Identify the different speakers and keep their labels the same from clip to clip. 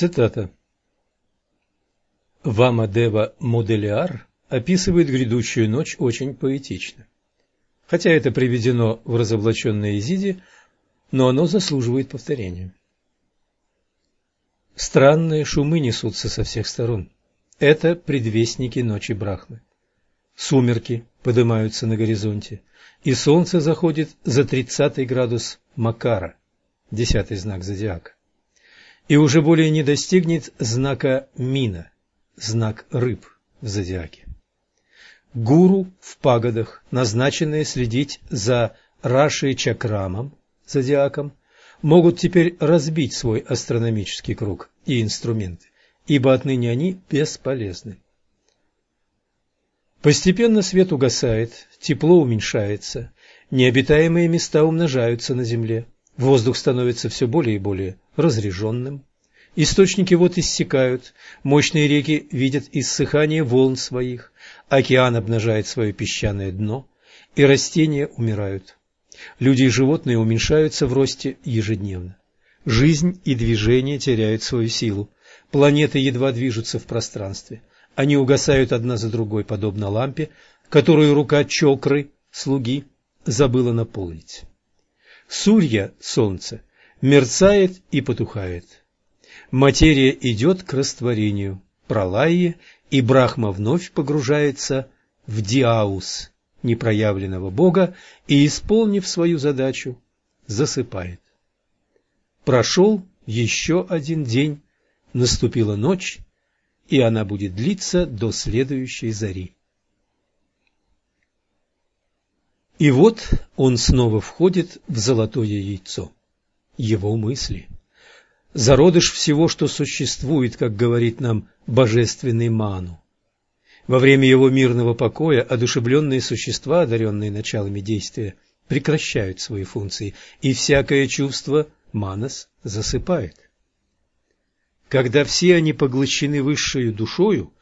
Speaker 1: Цитата. Вамадева Моделиар описывает грядущую ночь очень поэтично. Хотя это приведено в разоблаченной Изиде, но оно заслуживает повторения. Странные шумы несутся со всех сторон. Это предвестники ночи Брахмы. Сумерки поднимаются на горизонте, и солнце заходит за тридцатый градус Макара, десятый знак зодиака, и уже более не достигнет знака Мина, знак рыб в зодиаке. Гуру в пагодах, назначенные следить за Рашей Чакрамом, зодиаком, могут теперь разбить свой астрономический круг и инструменты, ибо отныне они бесполезны. Постепенно свет угасает, тепло уменьшается, необитаемые места умножаются на земле, воздух становится все более и более разреженным, источники вод иссякают, мощные реки видят иссыхание волн своих, океан обнажает свое песчаное дно, и растения умирают. Люди и животные уменьшаются в росте ежедневно. Жизнь и движение теряют свою силу. Планеты едва движутся в пространстве. Они угасают одна за другой, подобно лампе, которую рука чокры, слуги, забыла наполнить. Сурья, солнце, мерцает и потухает. Материя идет к растворению, пролайе, и Брахма вновь погружается в диаус, непроявленного Бога и, исполнив свою задачу, засыпает. Прошел еще один день, наступила ночь, и она будет длиться до следующей зари. И вот он снова входит в золотое яйцо. Его мысли. Зародыш всего, что существует, как говорит нам божественный Ману. Во время его мирного покоя одушевленные существа, одаренные началами действия, прекращают свои функции, и всякое чувство манас засыпает. Когда все они поглощены высшей душою,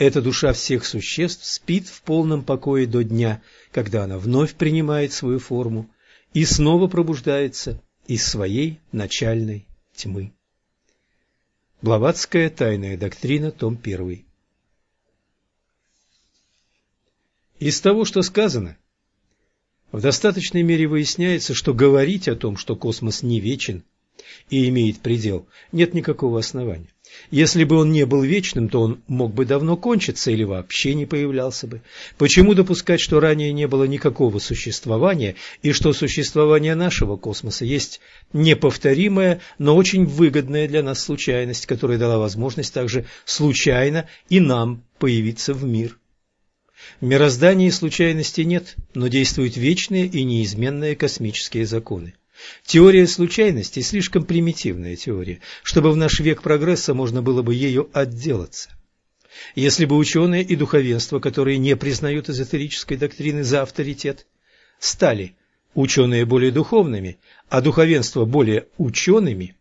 Speaker 1: эта душа всех существ спит в полном покое до дня, когда она вновь принимает свою форму и снова пробуждается из своей начальной тьмы. Блаватская тайная доктрина, том 1. Из того, что сказано, в достаточной мере выясняется, что говорить о том, что космос не вечен и имеет предел, нет никакого основания. Если бы он не был вечным, то он мог бы давно кончиться или вообще не появлялся бы. Почему допускать, что ранее не было никакого существования, и что существование нашего космоса есть неповторимая, но очень выгодная для нас случайность, которая дала возможность также случайно и нам появиться в мир? В мироздании случайности нет, но действуют вечные и неизменные космические законы. Теория случайности – слишком примитивная теория, чтобы в наш век прогресса можно было бы ею отделаться. Если бы ученые и духовенство, которые не признают эзотерической доктрины за авторитет, стали ученые более духовными, а духовенство более учеными,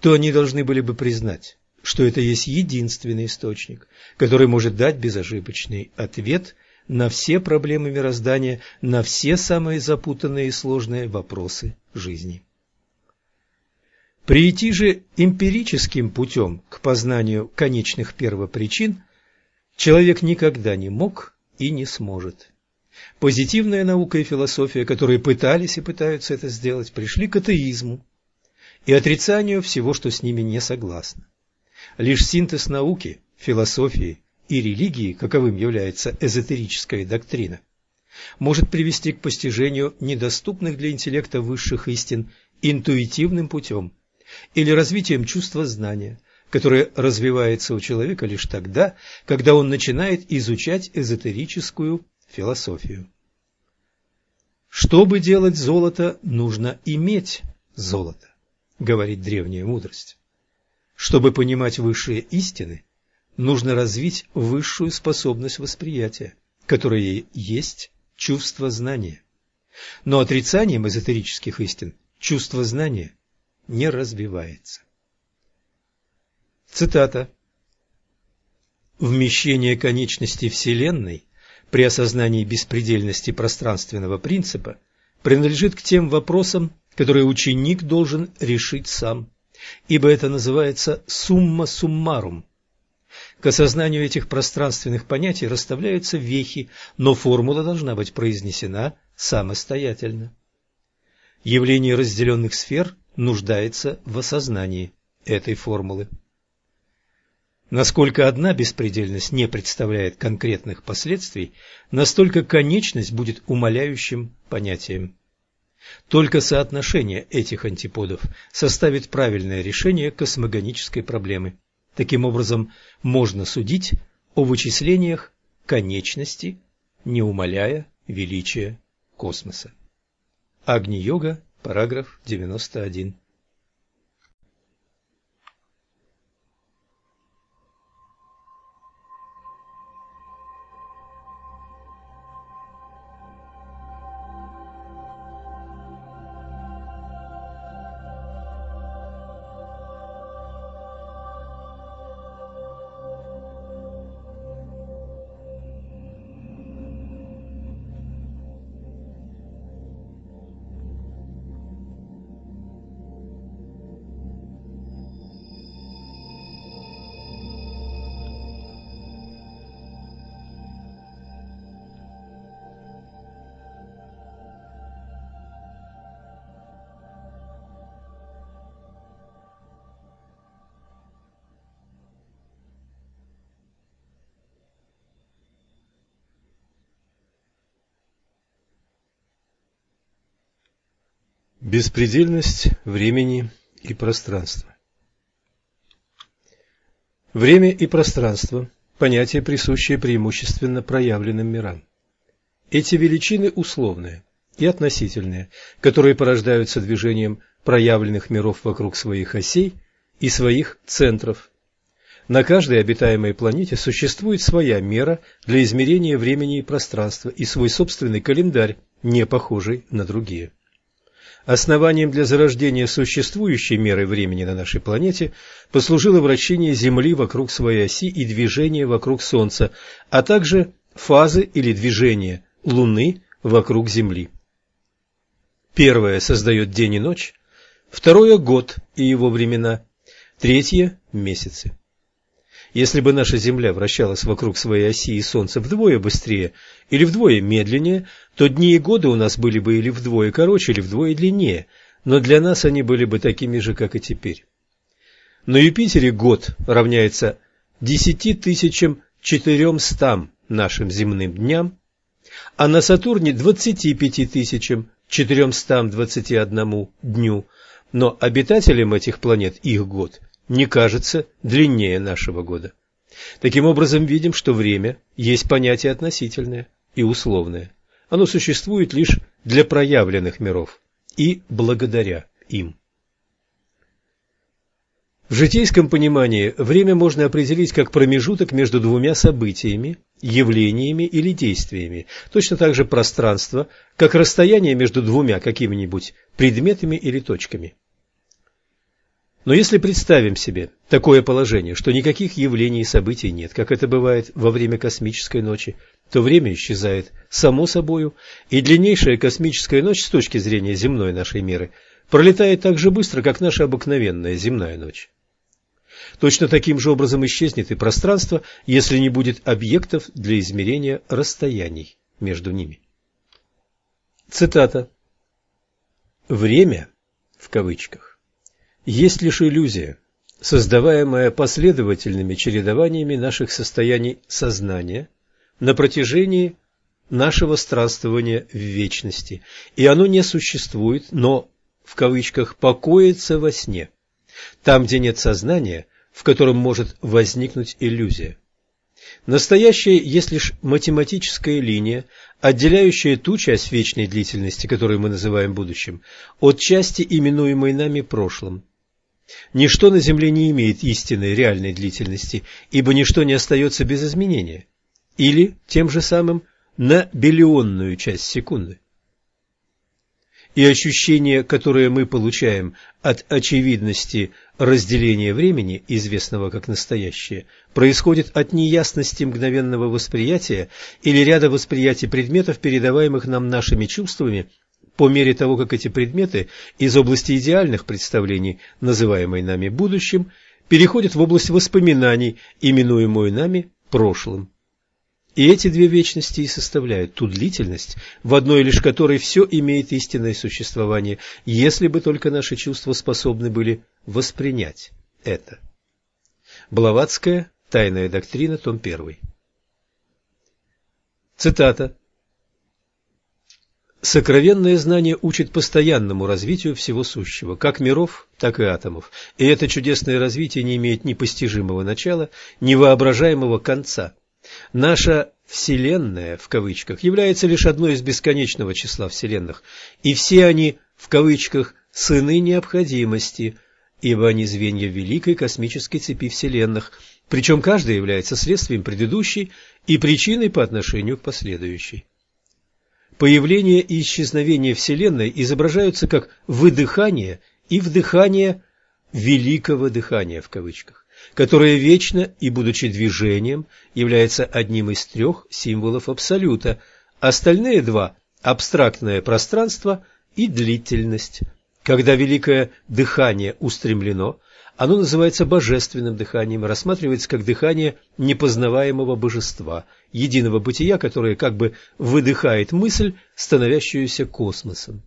Speaker 1: то они должны были бы признать, что это есть единственный источник, который может дать безошибочный ответ на все проблемы мироздания, на все самые запутанные и сложные вопросы жизни. Прийти же эмпирическим путем к познанию конечных первопричин человек никогда не мог и не сможет. Позитивная наука и философия, которые пытались и пытаются это сделать, пришли к атеизму и отрицанию всего, что с ними не согласно. Лишь синтез науки, философии и религии, каковым является эзотерическая доктрина, может привести к постижению недоступных для интеллекта высших истин интуитивным путем или развитием чувства знания, которое развивается у человека лишь тогда, когда он начинает изучать эзотерическую философию. Чтобы делать золото, нужно иметь золото, говорит древняя мудрость. Чтобы понимать высшие истины, нужно развить высшую способность восприятия, которая есть чувство знания. Но отрицанием эзотерических истин чувство знания не развивается. Цитата. Вмещение конечности Вселенной при осознании беспредельности пространственного принципа принадлежит к тем вопросам, которые ученик должен решить сам ибо это называется сумма суммарум. К осознанию этих пространственных понятий расставляются вехи, но формула должна быть произнесена самостоятельно. Явление разделенных сфер нуждается в осознании этой формулы. Насколько одна беспредельность не представляет конкретных последствий, настолько конечность будет умаляющим понятием. Только соотношение этих антиподов составит правильное решение космогонической проблемы. Таким образом, можно судить о вычислениях конечности, не умаляя величия космоса. Агни-йога, параграф 91. Беспредельность времени и пространства Время и пространство – понятия, присущие преимущественно проявленным мирам. Эти величины условные и относительные, которые порождаются движением проявленных миров вокруг своих осей и своих центров. На каждой обитаемой планете существует своя мера для измерения времени и пространства и свой собственный календарь, не похожий на другие. Основанием для зарождения существующей меры времени на нашей планете послужило вращение Земли вокруг своей оси и движение вокруг Солнца, а также фазы или движение Луны вокруг Земли. Первое создает день и ночь, второе – год и его времена, третье – месяцы. Если бы наша Земля вращалась вокруг своей оси и Солнца вдвое быстрее или вдвое медленнее, то дни и годы у нас были бы или вдвое короче, или вдвое длиннее, но для нас они были бы такими же, как и теперь. На Юпитере год равняется десяти тысячам четыремстам нашим земным дням, а на Сатурне двадцати пяти тысячам четыремстам двадцати одному дню, но обитателям этих планет их год – не кажется длиннее нашего года. Таким образом, видим, что время есть понятие относительное и условное. Оно существует лишь для проявленных миров и благодаря им. В житейском понимании время можно определить как промежуток между двумя событиями, явлениями или действиями, точно так же пространство, как расстояние между двумя какими-нибудь предметами или точками. Но если представим себе такое положение, что никаких явлений и событий нет, как это бывает во время космической ночи, то время исчезает само собою, и длиннейшая космическая ночь с точки зрения земной нашей меры пролетает так же быстро, как наша обыкновенная земная ночь. Точно таким же образом исчезнет и пространство, если не будет объектов для измерения расстояний между ними. Цитата. «Время» в кавычках есть лишь иллюзия, создаваемая последовательными чередованиями наших состояний сознания на протяжении нашего странствования в вечности, и оно не существует, но, в кавычках, покоится во сне, там, где нет сознания, в котором может возникнуть иллюзия. Настоящее есть лишь математическая линия, отделяющая ту часть вечной длительности, которую мы называем будущим, от части, именуемой нами прошлым. Ничто на Земле не имеет истинной реальной длительности, ибо ничто не остается без изменения, или тем же самым на биллионную часть секунды. И ощущение, которое мы получаем от очевидности разделения времени, известного как настоящее, происходит от неясности мгновенного восприятия или ряда восприятий предметов, передаваемых нам нашими чувствами по мере того, как эти предметы из области идеальных представлений, называемой нами будущим, переходят в область воспоминаний, именуемую нами прошлым. И эти две вечности и составляют ту длительность, в одной лишь которой все имеет истинное существование, если бы только наши чувства способны были воспринять это. Блаватская. Тайная доктрина. Том 1. Цитата. Сокровенное знание учит постоянному развитию всего сущего, как миров, так и атомов. И это чудесное развитие не имеет ни постижимого начала, ни воображаемого конца. Наша «вселенная» в кавычках является лишь одной из бесконечного числа вселенных, и все они в кавычках «сыны необходимости», ибо они звенья великой космической цепи вселенных, причем каждая является следствием предыдущей и причиной по отношению к последующей. Появление и исчезновение Вселенной изображаются как выдыхание и вдыхание «великого дыхания» в кавычках, которое вечно и, будучи движением, является одним из трех символов Абсолюта, остальные два – абстрактное пространство и длительность. Когда великое дыхание устремлено, оно называется божественным дыханием и рассматривается как дыхание непознаваемого божества, единого бытия, которое как бы выдыхает мысль, становящуюся космосом.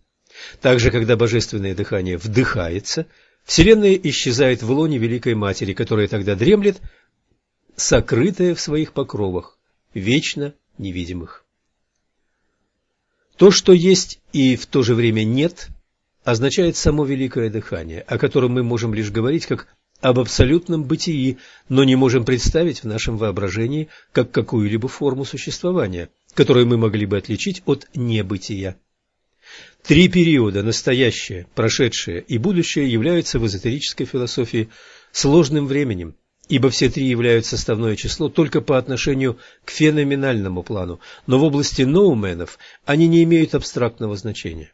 Speaker 1: Также, когда божественное дыхание вдыхается, Вселенная исчезает в лоне Великой Матери, которая тогда дремлет, сокрытая в своих покровах, вечно невидимых. То, что есть и в то же время нет, означает само великое дыхание, о котором мы можем лишь говорить как об абсолютном бытии, но не можем представить в нашем воображении как какую-либо форму существования, которую мы могли бы отличить от небытия. Три периода – настоящее, прошедшее и будущее – являются в эзотерической философии сложным временем, ибо все три являются составное число только по отношению к феноменальному плану, но в области ноуменов они не имеют абстрактного значения.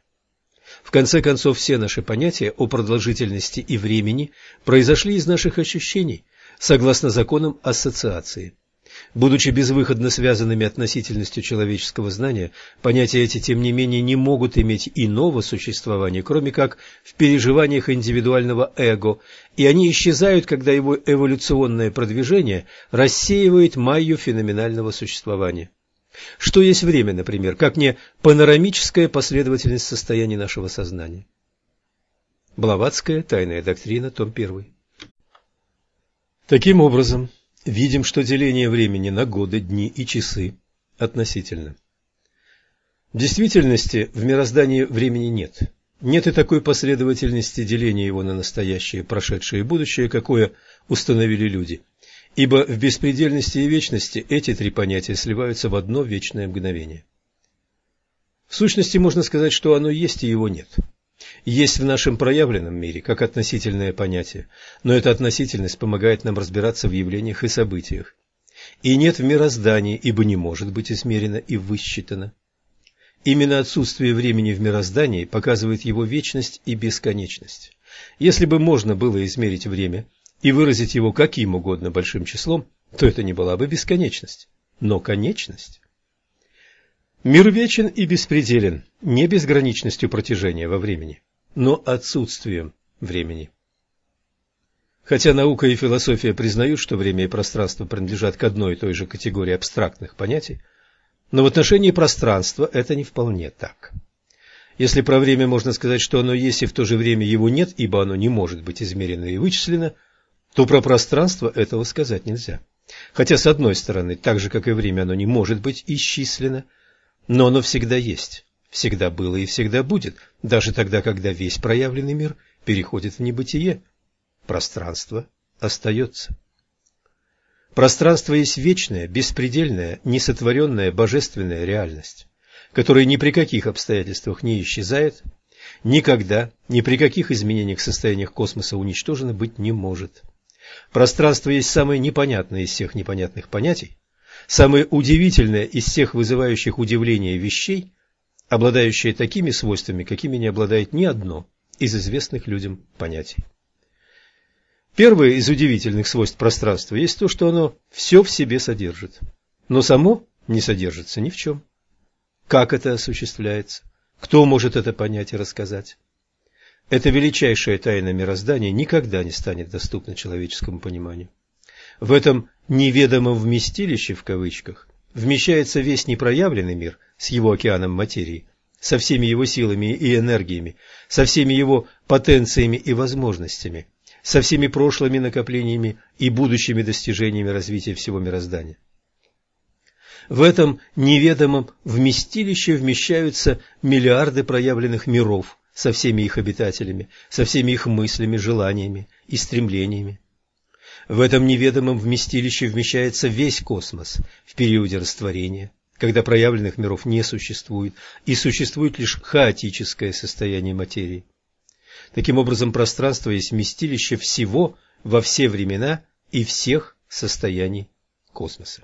Speaker 1: В конце концов, все наши понятия о продолжительности и времени произошли из наших ощущений, согласно законам ассоциации. Будучи безвыходно связанными относительностью человеческого знания, понятия эти, тем не менее, не могут иметь иного существования, кроме как в переживаниях индивидуального эго, и они исчезают, когда его эволюционное продвижение рассеивает майю феноменального существования. Что есть время, например, как не панорамическая последовательность состояний нашего сознания? Блаватская тайная доктрина, том 1. Таким образом, видим, что деление времени на годы, дни и часы относительно. В действительности в мироздании времени нет. Нет и такой последовательности деления его на настоящее, прошедшее и будущее, какое установили люди – ибо в беспредельности и вечности эти три понятия сливаются в одно вечное мгновение. В сущности, можно сказать, что оно есть и его нет. Есть в нашем проявленном мире, как относительное понятие, но эта относительность помогает нам разбираться в явлениях и событиях. И нет в мироздании, ибо не может быть измерено и высчитано. Именно отсутствие времени в мироздании показывает его вечность и бесконечность. Если бы можно было измерить время – и выразить его каким угодно большим числом, то это не была бы бесконечность, но конечность. Мир вечен и беспределен, не безграничностью протяжения во времени, но отсутствием времени. Хотя наука и философия признают, что время и пространство принадлежат к одной и той же категории абстрактных понятий, но в отношении пространства это не вполне так. Если про время можно сказать, что оно есть и в то же время его нет, ибо оно не может быть измерено и вычислено – то про пространство этого сказать нельзя. Хотя, с одной стороны, так же, как и время, оно не может быть исчислено, но оно всегда есть, всегда было и всегда будет, даже тогда, когда весь проявленный мир переходит в небытие. Пространство остается. Пространство есть вечная, беспредельная, несотворенная божественная реальность, которая ни при каких обстоятельствах не исчезает, никогда, ни при каких изменениях в состояниях космоса уничтожена быть не может. Пространство есть самое непонятное из всех непонятных понятий, самое удивительное из всех вызывающих удивление вещей, обладающее такими свойствами, какими не обладает ни одно из известных людям понятий. Первое из удивительных свойств пространства есть то, что оно все в себе содержит, но само не содержится ни в чем. Как это осуществляется? Кто может это понять и рассказать? Эта величайшая тайна мироздания никогда не станет доступна человеческому пониманию. В этом «неведомом вместилище» в кавычках вмещается весь непроявленный мир с его океаном материи, со всеми его силами и энергиями, со всеми его потенциями и возможностями, со всеми прошлыми накоплениями и будущими достижениями развития всего мироздания. В этом неведомом вместилище вмещаются миллиарды проявленных миров со всеми их обитателями, со всеми их мыслями, желаниями и стремлениями. В этом неведомом вместилище вмещается весь космос в периоде растворения, когда проявленных миров не существует, и существует лишь хаотическое состояние материи. Таким образом, пространство есть вместилище всего во все времена и всех состояний космоса.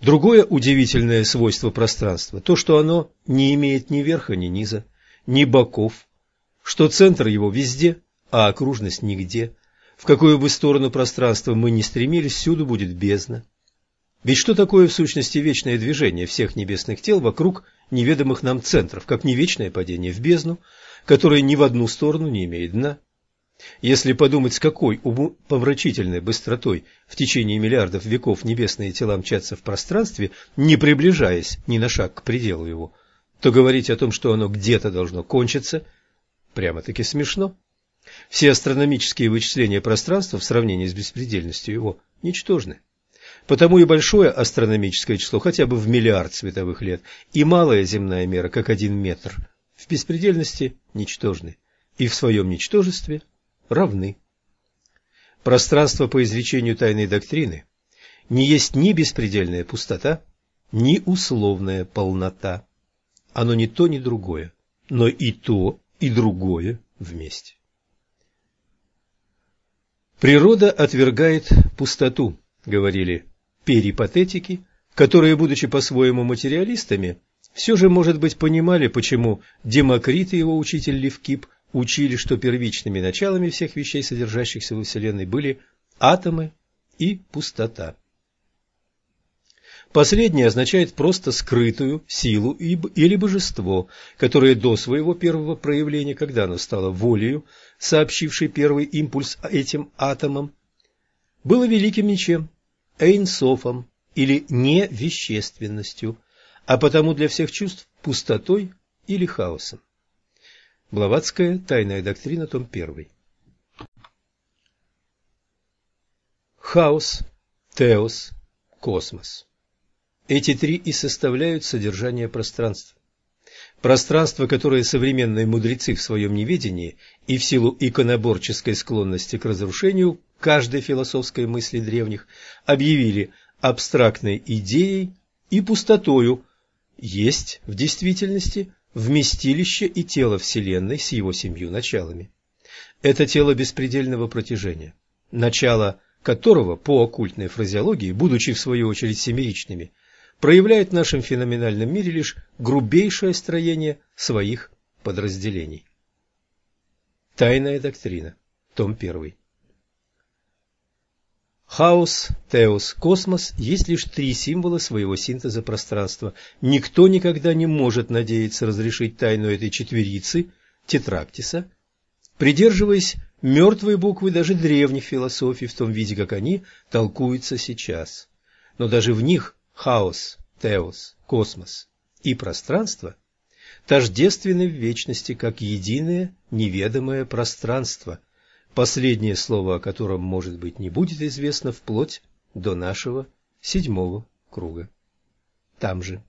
Speaker 1: Другое удивительное свойство пространства – то, что оно не имеет ни верха, ни низа, ни боков, что центр его везде, а окружность нигде. В какую бы сторону пространства мы ни стремились, всюду будет бездна. Ведь что такое в сущности вечное движение всех небесных тел вокруг неведомых нам центров, как не вечное падение в бездну, которое ни в одну сторону не имеет дна? Если подумать, с какой помрачительной быстротой в течение миллиардов веков небесные тела мчатся в пространстве, не приближаясь ни на шаг к пределу его, то говорить о том, что оно где-то должно кончиться, прямо-таки смешно. Все астрономические вычисления пространства в сравнении с беспредельностью его ничтожны. Потому и большое астрономическое число, хотя бы в миллиард световых лет, и малая земная мера, как один метр, в беспредельности ничтожны, и в своем ничтожестве равны. Пространство по изречению тайной доктрины не есть ни беспредельная пустота, ни условная полнота. Оно не то, ни другое, но и то, и другое вместе. Природа отвергает пустоту, говорили перипатетики, которые, будучи по-своему материалистами, все же, может быть, понимали, почему Демокрит и его учитель Левкип учили, что первичными началами всех вещей, содержащихся во Вселенной, были атомы и пустота. Последнее означает просто скрытую силу или божество, которое до своего первого проявления, когда оно стало волею, сообщившей первый импульс этим атомам, было великим ничем, эйнсофом или невещественностью, а потому для всех чувств пустотой или хаосом. Блаватская тайная доктрина, том 1. Хаос, теос, космос. Эти три и составляют содержание пространства. Пространство, которое современные мудрецы в своем неведении и в силу иконоборческой склонности к разрушению каждой философской мысли древних объявили абстрактной идеей и пустотою, есть в действительности вместилище и тело Вселенной с его семью началами. Это тело беспредельного протяжения, начало которого, по оккультной фразеологии, будучи в свою очередь семеричными, проявляет в нашем феноменальном мире лишь грубейшее строение своих подразделений. Тайная доктрина. Том 1. Хаос, теос, космос есть лишь три символа своего синтеза пространства. Никто никогда не может надеяться разрешить тайну этой четверицы, тетрактиса, придерживаясь мертвой буквы даже древних философий в том виде, как они толкуются сейчас. Но даже в них хаос, теос, космос и пространство тождественны в вечности как единое неведомое пространство – последнее слово о котором, может быть, не будет известно вплоть до нашего седьмого круга. Там же.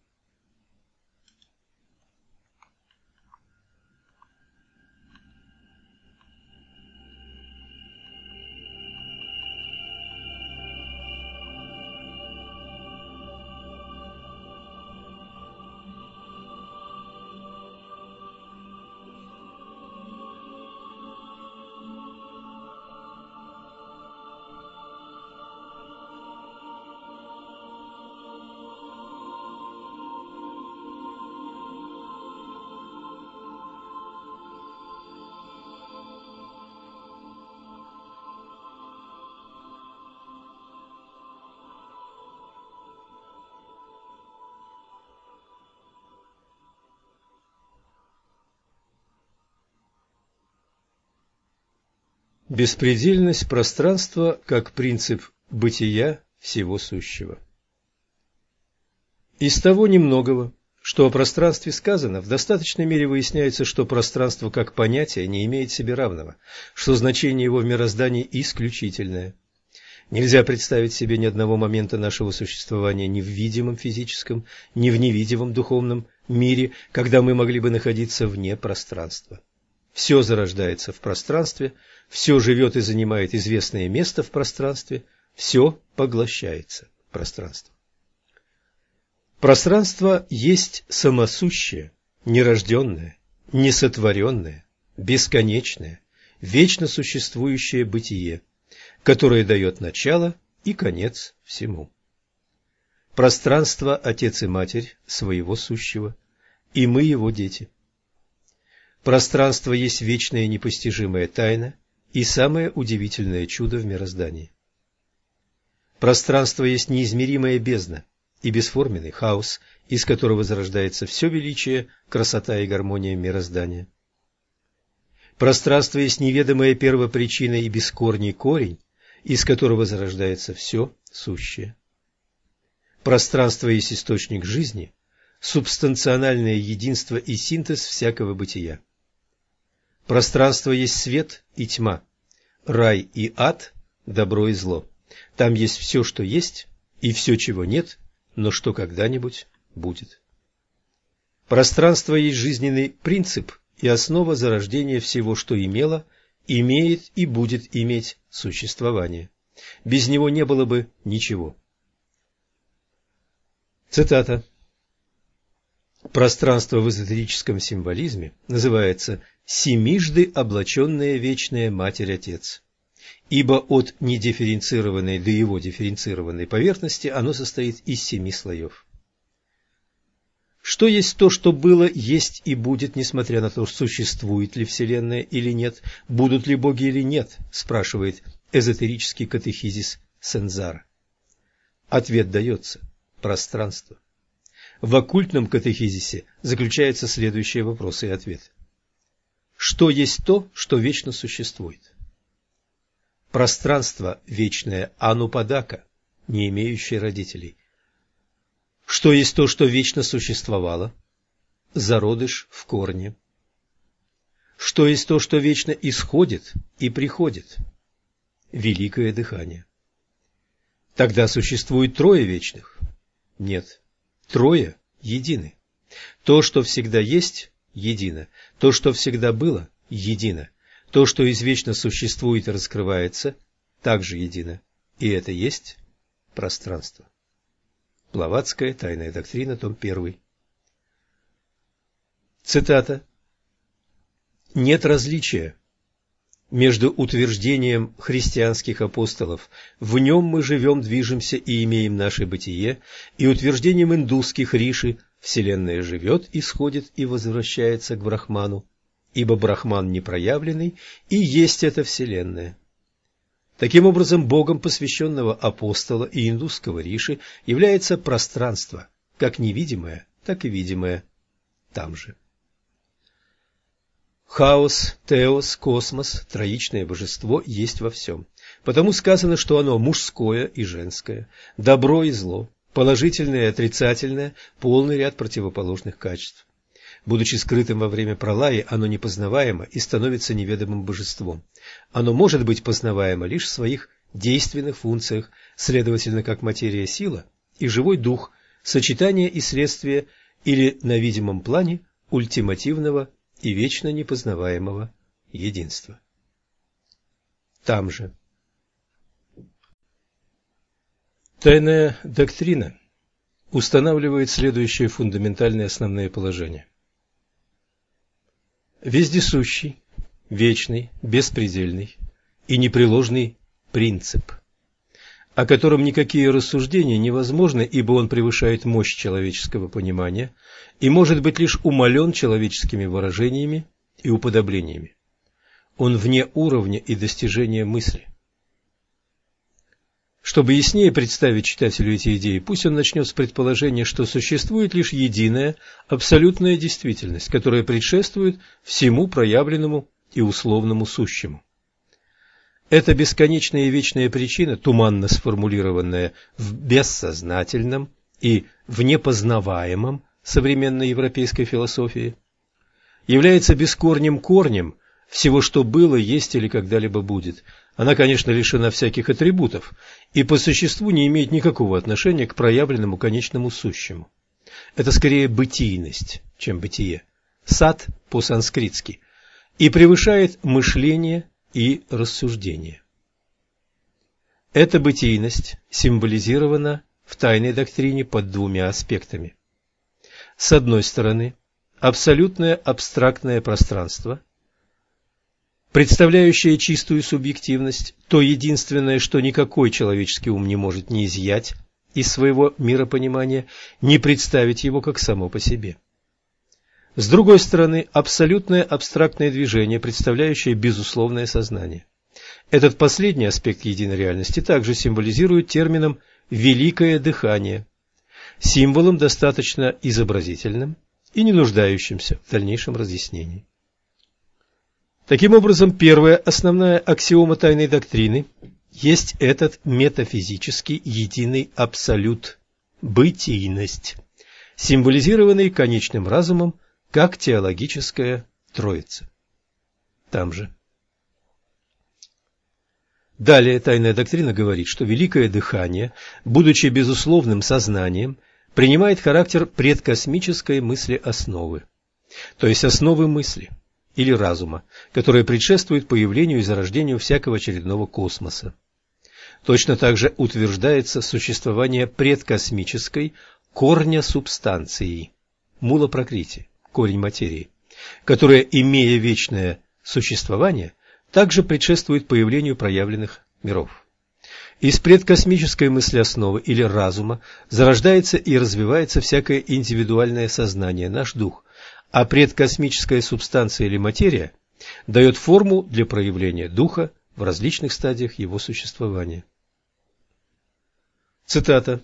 Speaker 1: Беспредельность пространства как принцип бытия всего сущего. Из того немногого, что о пространстве сказано, в достаточной мере выясняется, что пространство как понятие не имеет себе равного, что значение его в мироздании исключительное. Нельзя представить себе ни одного момента нашего существования ни в видимом физическом, ни в невидимом духовном мире, когда мы могли бы находиться вне пространства. Все зарождается в пространстве, все живет и занимает известное место в пространстве, все поглощается пространством. Пространство есть самосущее, нерожденное, несотворенное, бесконечное, вечно существующее бытие, которое дает начало и конец всему. Пространство – Отец и Матерь своего сущего, и мы его дети. Пространство есть вечная непостижимая тайна и самое удивительное чудо в мироздании. Пространство есть неизмеримая бездна и бесформенный хаос, из которого зарождается все величие, красота и гармония мироздания. Пространство есть неведомая первопричина и бескорний корень, из которого зарождается все сущее. Пространство есть источник жизни, субстанциональное единство и синтез всякого бытия. Пространство есть свет и тьма, рай и ад, добро и зло. Там есть все, что есть, и все, чего нет, но что когда-нибудь будет. Пространство есть жизненный принцип и основа зарождения всего, что имело, имеет и будет иметь существование. Без него не было бы ничего. Цитата. Пространство в эзотерическом символизме называется «семижды облаченная вечная Матерь-Отец» ибо от недифференцированной до его дифференцированной поверхности оно состоит из семи слоев. Что есть то, что было, есть и будет, несмотря на то, существует ли Вселенная или нет, будут ли боги или нет, спрашивает эзотерический катехизис Сензара. Ответ дается – пространство. В оккультном катехизисе заключаются следующие вопросы и ответы. Что есть то, что вечно существует? пространство вечное Анупадака, не имеющее родителей. Что есть то, что вечно существовало? Зародыш в корне. Что есть то, что вечно исходит и приходит? Великое дыхание. Тогда существует трое вечных? Нет, трое едины. То, что всегда есть, едино. То, что всегда было, едино. То, что извечно существует и раскрывается, также едино, и это есть пространство. Блаватская тайная доктрина, том 1. Цитата. Нет различия между утверждением христианских апостолов «в нем мы живем, движемся и имеем наше бытие» и утверждением индусских риши «вселенная живет, исходит и возвращается к Брахману» ибо Брахман непроявленный и есть эта Вселенная. Таким образом, Богом посвященного апостола и индусского риши является пространство, как невидимое, так и видимое там же. Хаос, теос, космос, троичное божество есть во всем. Потому сказано, что оно мужское и женское, добро и зло, положительное и отрицательное, полный ряд противоположных качеств. Будучи скрытым во время пролаи, оно непознаваемо и становится неведомым божеством. Оно может быть познаваемо лишь в своих действенных функциях, следовательно, как материя сила и живой дух, сочетание и следствие или на видимом плане ультимативного и вечно непознаваемого единства. Там же. Тайная доктрина устанавливает следующие фундаментальные основные положения вездесущий, вечный, беспредельный и непреложный принцип, о котором никакие рассуждения невозможны, ибо он превышает мощь человеческого понимания и может быть лишь умален человеческими выражениями и уподоблениями. Он вне уровня и достижения мысли. Чтобы яснее представить читателю эти идеи, пусть он начнет с предположения, что существует лишь единая, абсолютная действительность, которая предшествует всему проявленному и условному сущему. Эта бесконечная и вечная причина, туманно сформулированная в бессознательном и в непознаваемом современной европейской философии, является бескорним корнем всего, что было, есть или когда-либо будет. Она, конечно, лишена всяких атрибутов и по существу не имеет никакого отношения к проявленному конечному сущему. Это скорее бытийность, чем бытие. Сад по-санскритски. И превышает мышление и рассуждение. Эта бытийность символизирована в тайной доктрине под двумя аспектами. С одной стороны, абсолютное абстрактное пространство, представляющее чистую субъективность, то единственное, что никакой человеческий ум не может не изъять из своего миропонимания, не представить его как само по себе. С другой стороны, абсолютное абстрактное движение, представляющее безусловное сознание. Этот последний аспект единой реальности также символизирует термином «великое дыхание», символом достаточно изобразительным и не нуждающимся в дальнейшем разъяснении. Таким образом, первая основная аксиома тайной доктрины есть этот метафизический единый абсолют – бытийность, символизированный конечным разумом как теологическая троица. Там же. Далее тайная доктрина говорит, что великое дыхание, будучи безусловным сознанием, принимает характер предкосмической мысли основы, то есть основы мысли или разума, которая предшествует появлению и зарождению всякого очередного космоса. Точно так же утверждается существование предкосмической корня субстанции, мула прокрити корень материи, которая, имея вечное существование, также предшествует появлению проявленных миров. Из предкосмической мысли основы или разума зарождается и развивается всякое индивидуальное сознание, наш дух, а предкосмическая субстанция или материя дает форму для проявления духа в различных стадиях его существования. Цитата.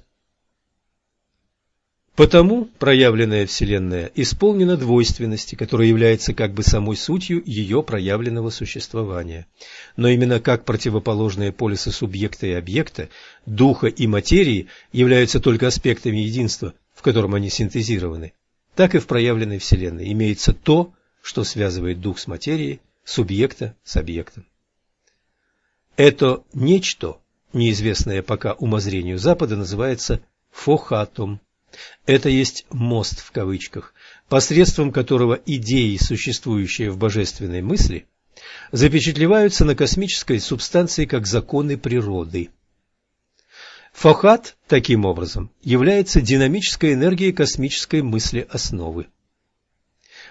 Speaker 1: Потому проявленная Вселенная исполнена двойственности, которая является как бы самой сутью ее проявленного существования. Но именно как противоположные полюсы субъекта и объекта, духа и материи являются только аспектами единства, в котором они синтезированы, так и в проявленной Вселенной имеется то, что связывает дух с материей, субъекта с объектом. Это нечто, неизвестное пока умозрению Запада, называется фохатом это есть «мост» в кавычках, посредством которого идеи, существующие в божественной мысли, запечатлеваются на космической субстанции как законы природы. Фохат, таким образом, является динамической энергией космической мысли основы.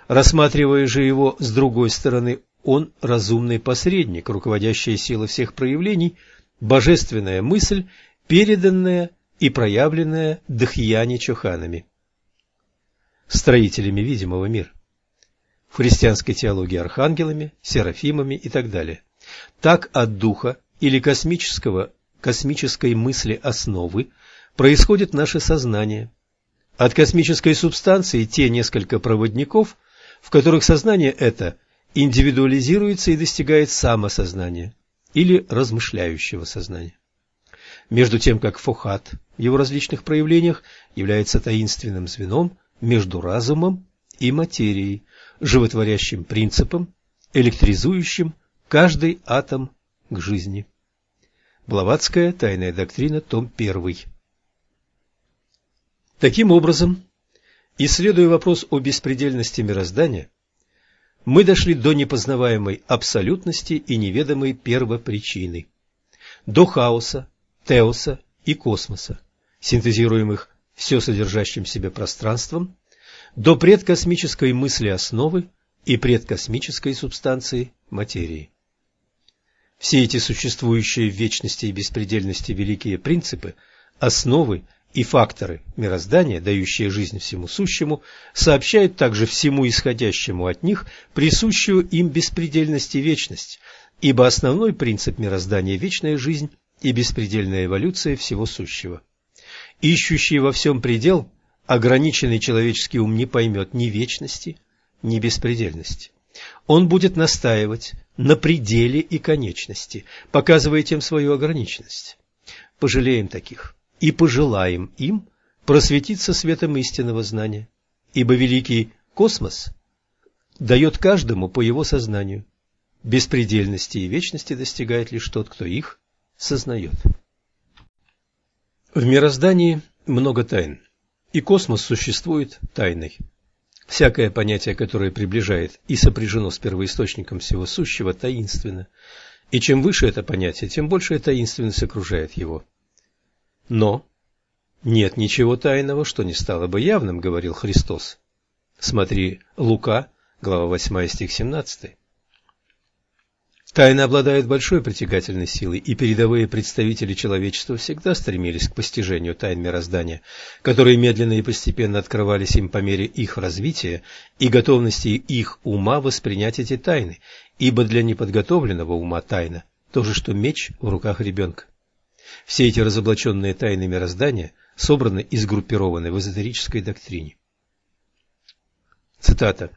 Speaker 1: Рассматривая же его с другой стороны, он разумный посредник, руководящая сила всех проявлений, божественная мысль, переданная и проявленное Дхьяни-Чоханами, строителями видимого мира, в христианской теологии архангелами, серафимами и так далее. Так от духа или космического, космической мысли основы происходит наше сознание. От космической субстанции те несколько проводников, в которых сознание это индивидуализируется и достигает самосознания или размышляющего сознания между тем как фохат в его различных проявлениях является таинственным звеном между разумом и материей, животворящим принципом, электризующим каждый атом к жизни. Блаватская тайная доктрина, том 1. Таким образом, исследуя вопрос о беспредельности мироздания, мы дошли до непознаваемой абсолютности и неведомой первопричины, до хаоса, теоса и космоса, синтезируемых все содержащим себе пространством, до предкосмической мысли основы и предкосмической субстанции материи. Все эти существующие в вечности и беспредельности великие принципы, основы и факторы мироздания, дающие жизнь всему сущему, сообщают также всему исходящему от них присущую им беспредельность и вечность, ибо основной принцип мироздания – вечная жизнь и беспредельная эволюция всего сущего. Ищущий во всем предел, ограниченный человеческий ум не поймет ни вечности, ни беспредельности. Он будет настаивать на пределе и конечности, показывая тем свою ограниченность. Пожалеем таких и пожелаем им просветиться светом истинного знания, ибо великий космос дает каждому по его сознанию. Беспредельности и вечности достигает лишь тот, кто их сознает. В мироздании много тайн, и космос существует тайной. Всякое понятие, которое приближает и сопряжено с первоисточником всего сущего, таинственно. И чем выше это понятие, тем большая таинственность окружает его. Но нет ничего тайного, что не стало бы явным, говорил Христос. Смотри Лука, глава 8, стих 17. Тайны обладают большой притягательной силой, и передовые представители человечества всегда стремились к постижению тайн мироздания, которые медленно и постепенно открывались им по мере их развития и готовности их ума воспринять эти тайны, ибо для неподготовленного ума тайна – то же, что меч в руках ребенка. Все эти разоблаченные тайны мироздания собраны и сгруппированы в эзотерической доктрине. Цитата.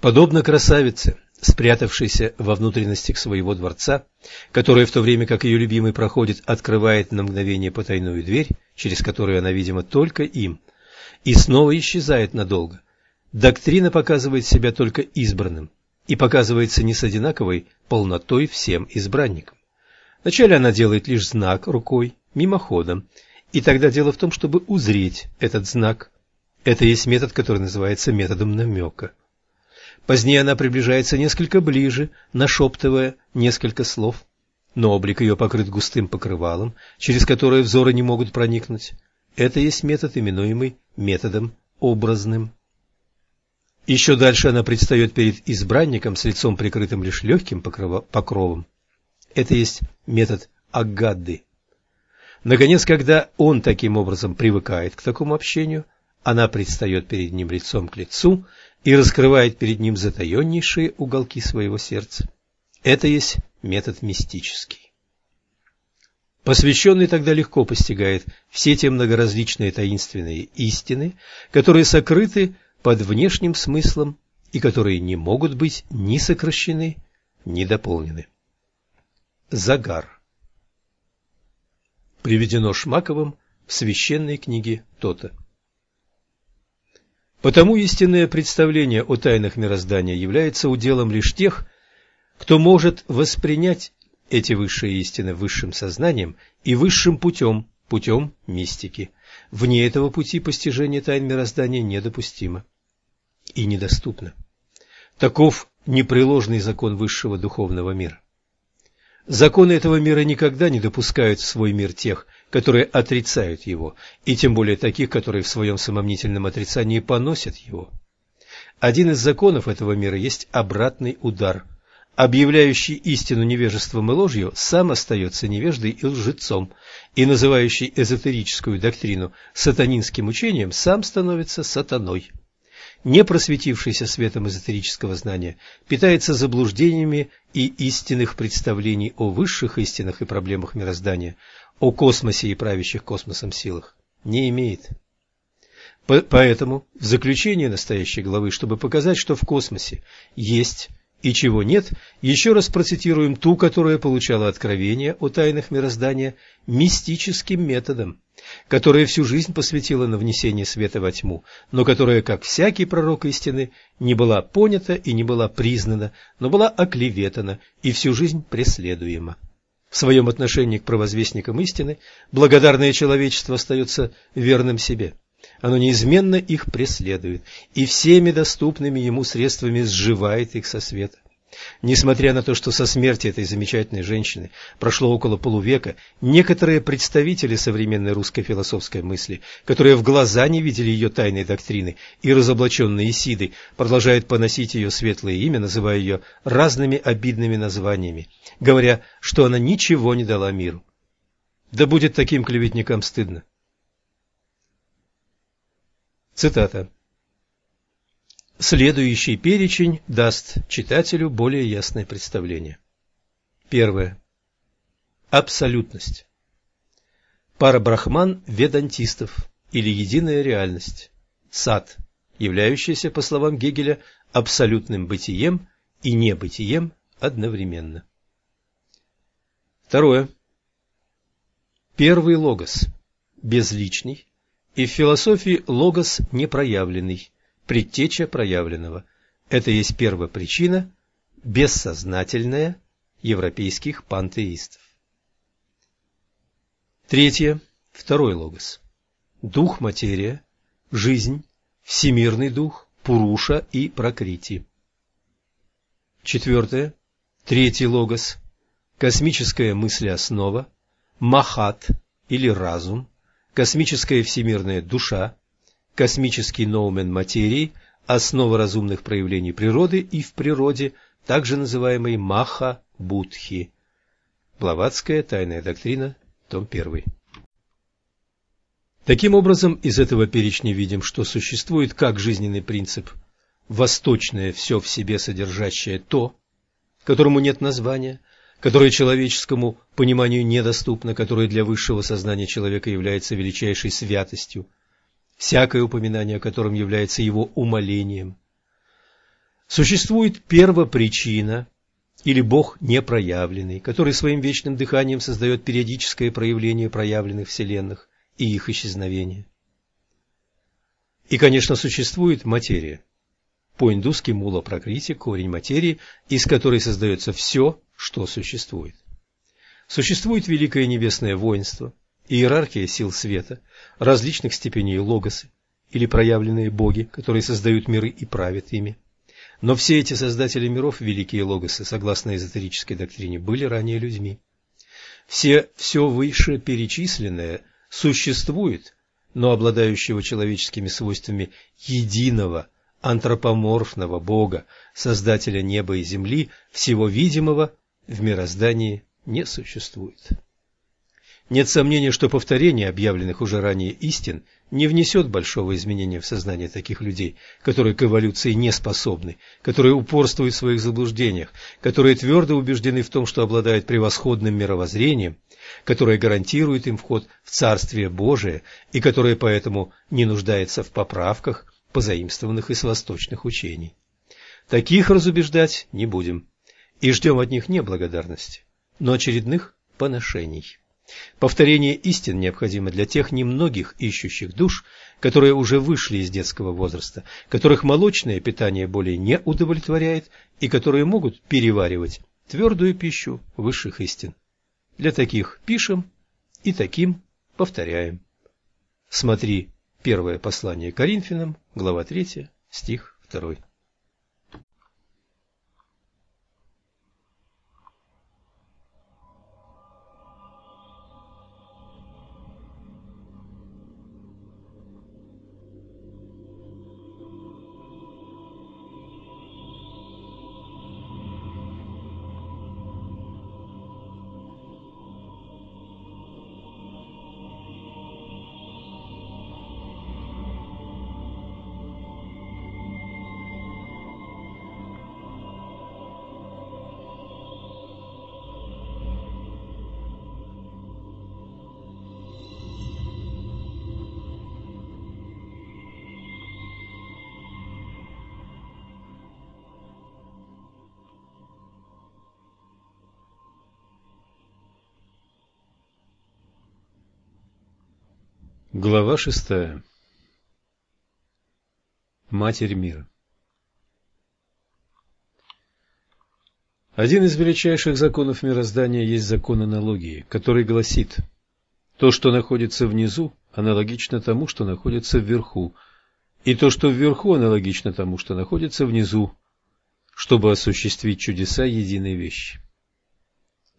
Speaker 1: «Подобно красавице, спрятавшейся во внутренностях своего дворца, которая в то время, как ее любимый проходит, открывает на мгновение потайную дверь, через которую она, видимо, только им, и снова исчезает надолго. Доктрина показывает себя только избранным и показывается не с одинаковой полнотой всем избранникам. Вначале она делает лишь знак рукой, мимоходом, и тогда дело в том, чтобы узреть этот знак. Это есть метод, который называется методом намека. Позднее она приближается несколько ближе, нашептывая несколько слов, но облик ее покрыт густым покрывалом, через которое взоры не могут проникнуть. Это есть метод, именуемый методом образным. Еще дальше она предстает перед избранником с лицом прикрытым лишь легким покровом. Это есть метод Агадды. Наконец, когда он таким образом привыкает к такому общению, она предстает перед ним лицом к лицу и раскрывает перед ним затаеннейшие уголки своего сердца. Это есть метод мистический. Посвященный тогда легко постигает все те многоразличные таинственные истины, которые сокрыты под внешним смыслом и которые не могут быть ни сокращены, ни дополнены. Загар Приведено Шмаковым в священной книге Тота. Потому истинное представление о тайнах мироздания является уделом лишь тех, кто может воспринять эти высшие истины высшим сознанием и высшим путем, путем мистики. Вне этого пути постижение тайн мироздания недопустимо и недоступно. Таков непреложный закон высшего духовного мира. Законы этого мира никогда не допускают в свой мир тех, которые отрицают его, и тем более таких, которые в своем самомнительном отрицании поносят его. Один из законов этого мира есть обратный удар. Объявляющий истину невежеством и ложью сам остается невеждой и лжецом, и называющий эзотерическую доктрину сатанинским учением сам становится сатаной не просветившийся светом эзотерического знания, питается заблуждениями и истинных представлений о высших истинах и проблемах мироздания, о космосе и правящих космосом силах, не имеет. Поэтому в заключение настоящей главы, чтобы показать, что в космосе есть и чего нет, еще раз процитируем ту, которая получала откровение о тайнах мироздания мистическим методом, которая всю жизнь посвятила на внесение света во тьму, но которая, как всякий пророк истины, не была понята и не была признана, но была оклеветана и всю жизнь преследуема. В своем отношении к провозвестникам истины благодарное человечество остается верным себе. Оно неизменно их преследует и всеми доступными ему средствами сживает их со света. Несмотря на то, что со смерти этой замечательной женщины прошло около полувека, некоторые представители современной русской философской мысли, которые в глаза не видели ее тайной доктрины и разоблаченные Исиды, продолжают поносить ее светлое имя, называя ее разными обидными названиями, говоря, что она ничего не дала миру. Да будет таким клеветникам стыдно. Цитата. Следующий перечень даст читателю более ясное представление. Первое. Абсолютность. Парабрахман ведантистов или единая реальность. Сад, являющийся, по словам Гегеля, абсолютным бытием и небытием одновременно. Второе. Первый логос – безличный, и в философии логос непроявленный, предтеча проявленного. Это есть первопричина, бессознательная европейских пантеистов. Третье. Второй логос. Дух-материя, жизнь, всемирный дух, Пуруша и Пракрити. Четвертое. Третий логос. Космическая мыслеоснова, Махат или разум, космическая всемирная душа, космический ноумен материи, основа разумных проявлений природы и в природе, также называемый Маха-Будхи. Блаватская тайная доктрина, том 1. Таким образом, из этого перечня видим, что существует как жизненный принцип восточное все в себе содержащее то, которому нет названия, которое человеческому пониманию недоступно, которое для высшего сознания человека является величайшей святостью, всякое упоминание о котором является его умолением. Существует первопричина, или Бог непроявленный, который своим вечным дыханием создает периодическое проявление проявленных вселенных и их исчезновение. И, конечно, существует материя. По-индусски мула прокрити – корень материи, из которой создается все, что существует. Существует великое небесное воинство, иерархия сил света, различных степеней логосы или проявленные боги, которые создают миры и правят ими. Но все эти создатели миров, великие логосы, согласно эзотерической доктрине, были ранее людьми. Все, все выше перечисленное существует, но обладающего человеческими свойствами единого, антропоморфного Бога, Создателя неба и земли, всего видимого, в мироздании не существует. Нет сомнения, что повторение объявленных уже ранее истин не внесет большого изменения в сознание таких людей, которые к эволюции не способны, которые упорствуют в своих заблуждениях, которые твердо убеждены в том, что обладают превосходным мировоззрением, которое гарантирует им вход в Царствие Божие и которое поэтому не нуждается в поправках, позаимствованных из восточных учений. Таких разубеждать не будем и ждем от них не благодарности, но очередных поношений. Повторение истин необходимо для тех немногих ищущих душ, которые уже вышли из детского возраста, которых молочное питание более не удовлетворяет и которые могут переваривать твердую пищу высших истин. Для таких пишем и таким повторяем. Смотри первое послание Коринфянам, глава 3, стих 2. Глава шестая. Матерь мира. Один из величайших законов мироздания есть закон аналогии, который гласит «То, что находится внизу, аналогично тому, что находится вверху, и то, что вверху, аналогично тому, что находится внизу, чтобы осуществить чудеса единой вещи».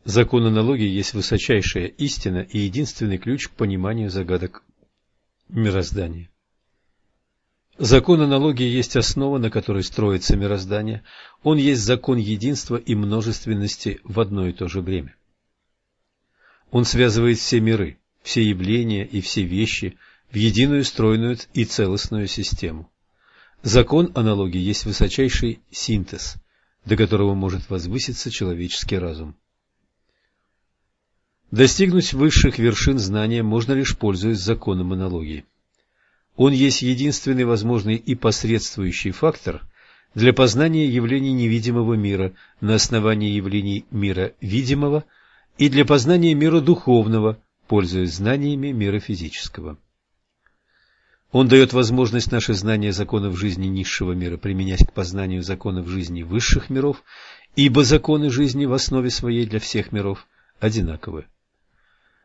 Speaker 1: Закон аналогии есть высочайшая истина и единственный ключ к пониманию загадок мироздания. Закон аналогии есть основа, на которой строится мироздание. Он есть закон единства и множественности в одно и то же время. Он связывает все миры, все явления и все вещи в единую стройную и целостную систему. Закон аналогии есть высочайший синтез, до которого может возвыситься человеческий разум. Достигнуть высших вершин знания можно лишь пользуясь законом аналогии. Он есть единственный возможный и посредствующий фактор для познания явлений невидимого мира на основании явлений мира видимого и для познания мира духовного, пользуясь знаниями мира физического. Он дает возможность наше знание законов жизни низшего мира применять к познанию законов жизни высших миров, ибо законы жизни в основе своей для всех миров одинаковы.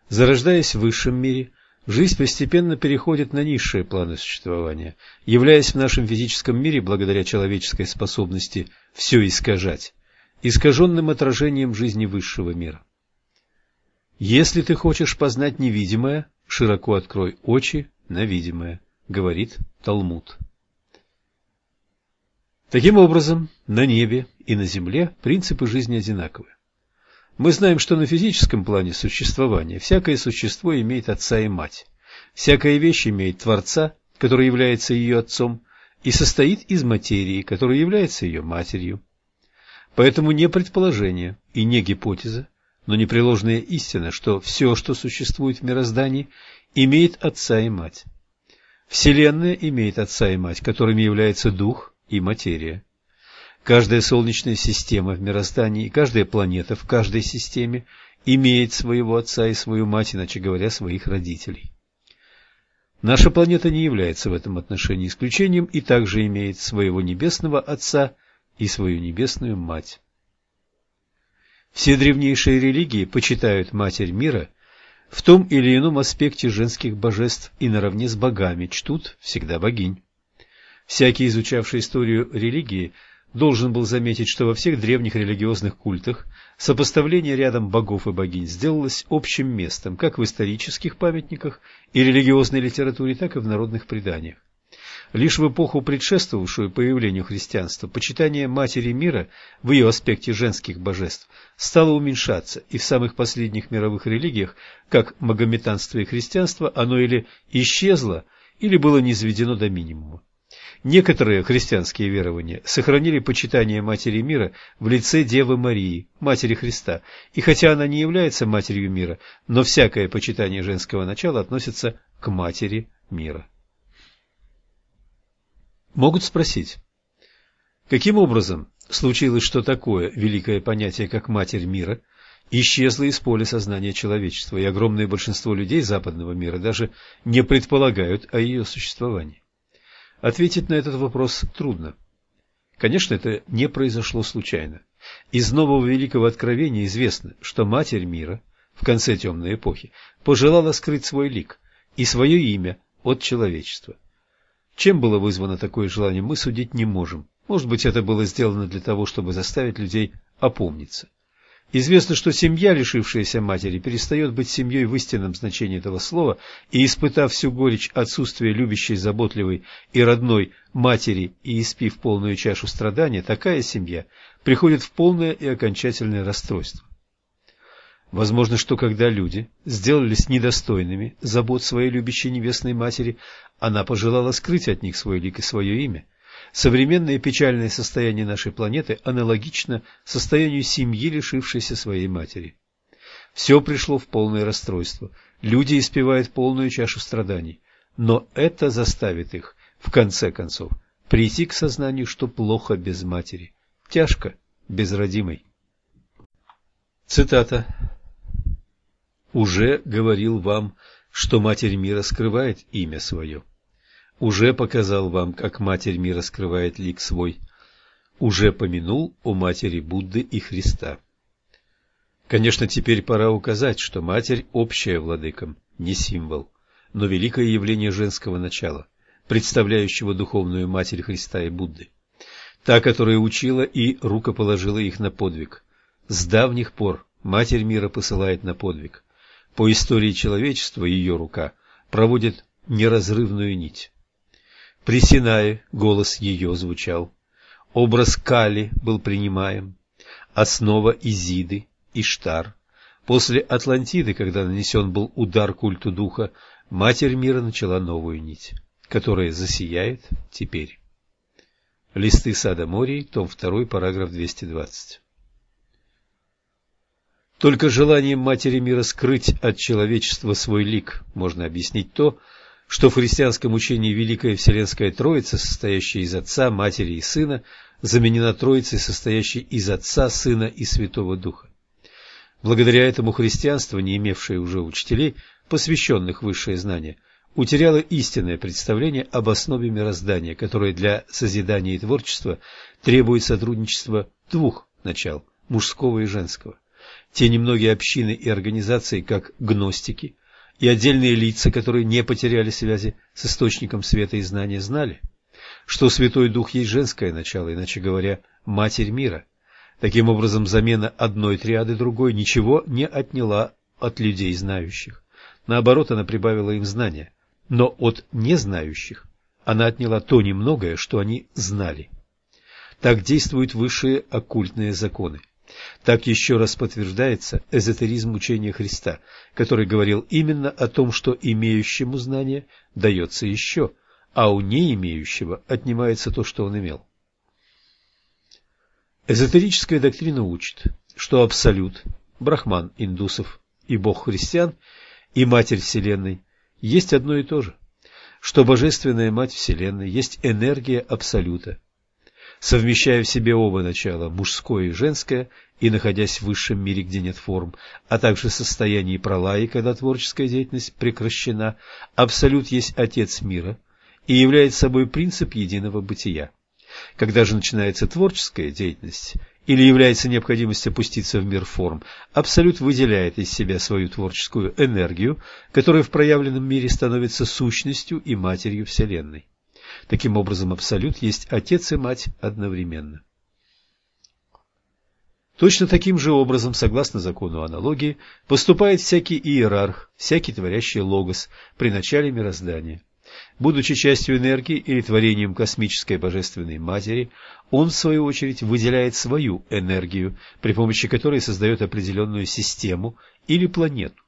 Speaker 1: Зарождаясь в высшем мире, жизнь постепенно переходит на низшие планы существования, являясь в нашем физическом мире, благодаря человеческой способности все искажать, искаженным отражением жизни высшего мира. Если ты хочешь познать невидимое, широко открой очи на видимое говорит Талмуд. Таким образом, на небе и на земле принципы жизни одинаковы. Мы знаем, что на физическом плане существования всякое существо имеет отца и мать, всякая вещь имеет Творца, который является ее отцом, и состоит из материи, которая является ее матерью. Поэтому не предположение и не гипотеза, но непреложная истина, что все, что существует в мироздании, имеет отца и мать. Вселенная имеет отца и мать, которыми являются дух и материя. Каждая солнечная система в мироздании и каждая планета в каждой системе имеет своего отца и свою мать, иначе говоря, своих родителей. Наша планета не является в этом отношении исключением и также имеет своего небесного отца и свою небесную мать. Все древнейшие религии почитают Матерь мира в том или ином аспекте женских божеств и наравне с богами чтут всегда богинь. Всякий, изучавший историю религии, должен был заметить, что во всех древних религиозных культах сопоставление рядом богов и богинь сделалось общим местом как в исторических памятниках и религиозной литературе, так и в народных преданиях. Лишь в эпоху, предшествовавшую появлению христианства, почитание Матери мира в ее аспекте женских божеств стало уменьшаться, и в самых последних мировых религиях, как магометанство и христианство, оно или исчезло, или было низведено до минимума. Некоторые христианские верования сохранили почитание Матери мира в лице Девы Марии, Матери Христа, и хотя она не является Матерью мира, но всякое почитание женского начала относится к Матери мира. Могут спросить, каким образом случилось, что такое великое понятие, как Матерь мира, исчезло из поля сознания человечества, и огромное большинство людей западного мира даже не предполагают о ее существовании? Ответить на этот вопрос трудно. Конечно, это не произошло случайно. Из нового великого откровения известно, что Матерь мира в конце темной эпохи пожелала скрыть свой лик и свое имя от человечества – чем было вызвано такое желание, мы судить не можем. Может быть, это было сделано для того, чтобы заставить людей опомниться. Известно, что семья, лишившаяся матери, перестает быть семьей в истинном значении этого слова, и, испытав всю горечь отсутствия любящей, заботливой и родной матери и испив полную чашу страдания, такая семья приходит в полное и окончательное расстройство. Возможно, что когда люди сделались недостойными забот своей любящей небесной матери, она пожелала скрыть от них свой лик и свое имя. Современное печальное состояние нашей планеты аналогично состоянию семьи, лишившейся своей матери. Все пришло в полное расстройство. Люди испевают полную чашу страданий. Но это заставит их, в конце концов, прийти к сознанию, что плохо без матери, тяжко без родимой. Цитата уже говорил вам, что Матерь мира скрывает имя свое. Уже показал вам, как Матерь мира скрывает лик свой. Уже помянул о Матери Будды и Христа. Конечно, теперь пора указать, что Матерь общая владыкам, не символ, но великое явление женского начала, представляющего духовную Матерь Христа и Будды. Та, которая учила и рукоположила их на подвиг. С давних пор Матерь мира посылает на подвиг. По истории человечества ее рука проводит неразрывную нить. При Синае голос ее звучал. Образ Кали был принимаем, основа Изиды, Иштар. После Атлантиды, когда нанесен был удар культу духа, Матерь мира начала новую нить, которая засияет теперь. Листы сада Морий, том 2, параграф 220. Только желанием Матери Мира скрыть от человечества свой лик можно объяснить то, что в христианском учении Великая Вселенская Троица, состоящая из Отца, Матери и Сына, заменена Троицей, состоящей из Отца, Сына и Святого Духа. Благодаря этому христианство, не имевшее уже учителей, посвященных высшее знание, утеряло истинное представление об основе мироздания, которое для созидания и творчества требует сотрудничества двух начал – мужского и женского. Те немногие общины и организации, как гностики, и отдельные лица, которые не потеряли связи с источником света и знания, знали, что Святой Дух есть женское начало, иначе говоря, Матерь мира. Таким образом, замена одной триады другой ничего не отняла от людей знающих. Наоборот, она прибавила им знания. Но от незнающих она отняла то немногое, что они знали. Так действуют высшие оккультные законы. Так еще раз подтверждается эзотеризм учения Христа, который говорил именно о том, что имеющему знание дается еще, а у не имеющего отнимается то, что он имел. Эзотерическая доктрина учит, что Абсолют, Брахман индусов и Бог христиан, и Матерь Вселенной есть одно и то же, что Божественная Мать Вселенной есть энергия Абсолюта, совмещая в себе оба начала, мужское и женское, и находясь в высшем мире, где нет форм, а также состоянии пролаи, когда творческая деятельность прекращена, Абсолют есть Отец мира и является собой принцип единого бытия. Когда же начинается творческая деятельность или является необходимость опуститься в мир форм, Абсолют выделяет из себя свою творческую энергию, которая в проявленном мире становится сущностью и матерью Вселенной. Таким образом, Абсолют есть Отец и Мать одновременно. Точно таким же образом, согласно закону аналогии, поступает всякий иерарх, всякий творящий логос при начале мироздания. Будучи частью энергии или творением космической божественной матери, он, в свою очередь, выделяет свою энергию, при помощи которой создает определенную систему или планету.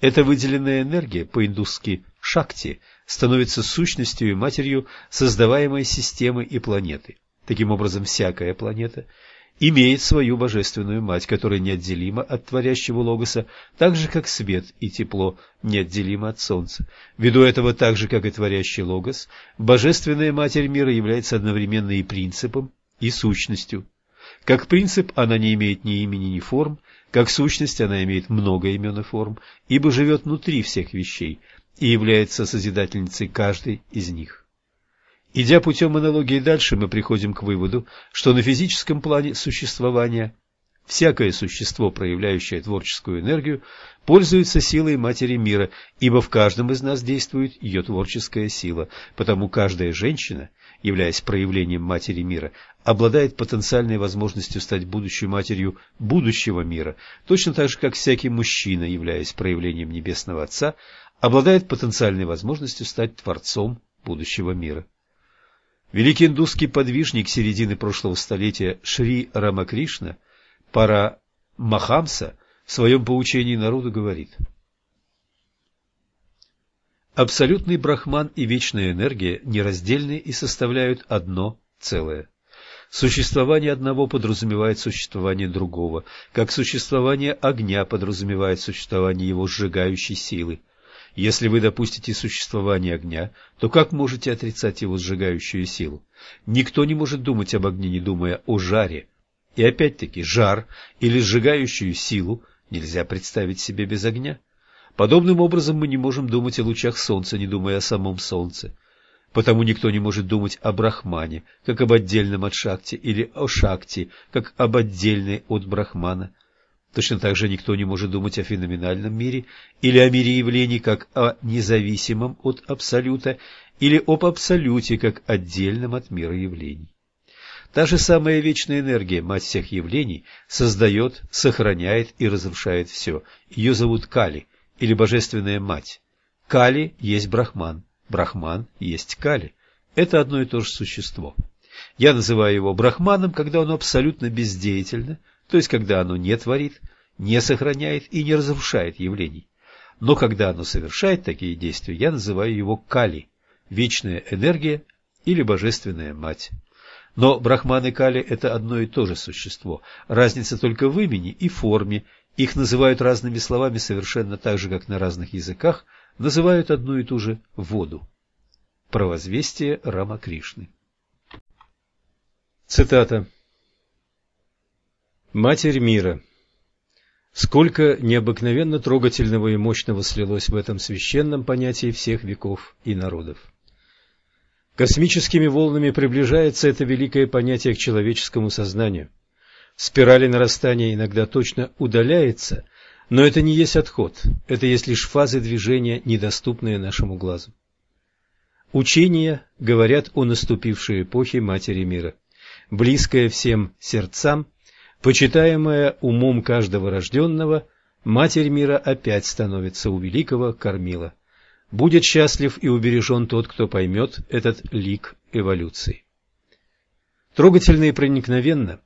Speaker 1: Эта выделенная энергия, по-индусски «шакти», становится сущностью и матерью создаваемой системы и планеты. Таким образом, всякая планета имеет свою божественную мать, которая неотделима от творящего логоса, так же, как свет и тепло неотделимы от солнца. Ввиду этого, так же, как и творящий логос, божественная матерь мира является одновременно и принципом, и сущностью. Как принцип она не имеет ни имени, ни форм, как сущность она имеет много имен и форм, ибо живет внутри всех вещей, и является созидательницей каждой из них. Идя путем аналогии дальше, мы приходим к выводу, что на физическом плане существования всякое существо, проявляющее творческую энергию, пользуется силой матери мира, ибо в каждом из нас действует ее творческая сила, потому каждая женщина, являясь проявлением матери мира, обладает потенциальной возможностью стать будущей матерью будущего мира, точно так же, как всякий мужчина, являясь проявлением Небесного Отца, обладает потенциальной возможностью стать творцом будущего мира. Великий индусский подвижник середины прошлого столетия Шри Рамакришна, пара Махамса, в своем поучении народу говорит Абсолютный брахман и вечная энергия нераздельны и составляют одно целое. Существование одного подразумевает существование другого, как существование огня подразумевает существование его сжигающей силы. Если вы допустите существование огня, то как можете отрицать его сжигающую силу? Никто не может думать об огне, не думая о жаре. И опять-таки, жар или сжигающую силу нельзя представить себе без огня. Подобным образом мы не можем думать о лучах солнца, не думая о самом солнце. Потому никто не может думать о Брахмане, как об отдельном от Шакти, или о Шакти, как об отдельной от Брахмана. Точно так же никто не может думать о феноменальном мире или о мире явлений как о независимом от Абсолюта или об Абсолюте как отдельном от мира явлений. Та же самая вечная энергия, мать всех явлений, создает, сохраняет и разрушает все. Ее зовут Кали или Божественная Мать. Кали есть Брахман, Брахман есть Кали. Это одно и то же существо. Я называю его Брахманом, когда оно абсолютно бездеятельно, то есть когда оно не творит, не сохраняет и не разрушает явлений. Но когда оно совершает такие действия, я называю его Кали, вечная энергия или божественная мать. Но Брахман и Кали – это одно и то же существо, разница только в имени и форме, Их называют разными словами совершенно так же, как на разных языках называют одну и ту же воду. Провозвестие Рамакришны. Цитата. «Матерь мира, сколько необыкновенно трогательного и мощного слилось в этом священном понятии всех веков и народов. Космическими волнами приближается это великое понятие к человеческому сознанию. Спирали нарастания иногда точно удаляется, но это не есть отход, это есть лишь фазы движения, недоступные нашему глазу. Учения говорят о наступившей эпохе Матери Мира, близкая всем сердцам, почитаемая умом каждого рожденного, Матерь Мира опять становится у великого кормила. Будет счастлив и убережен тот, кто поймет этот лик эволюции. Трогательно и проникновенно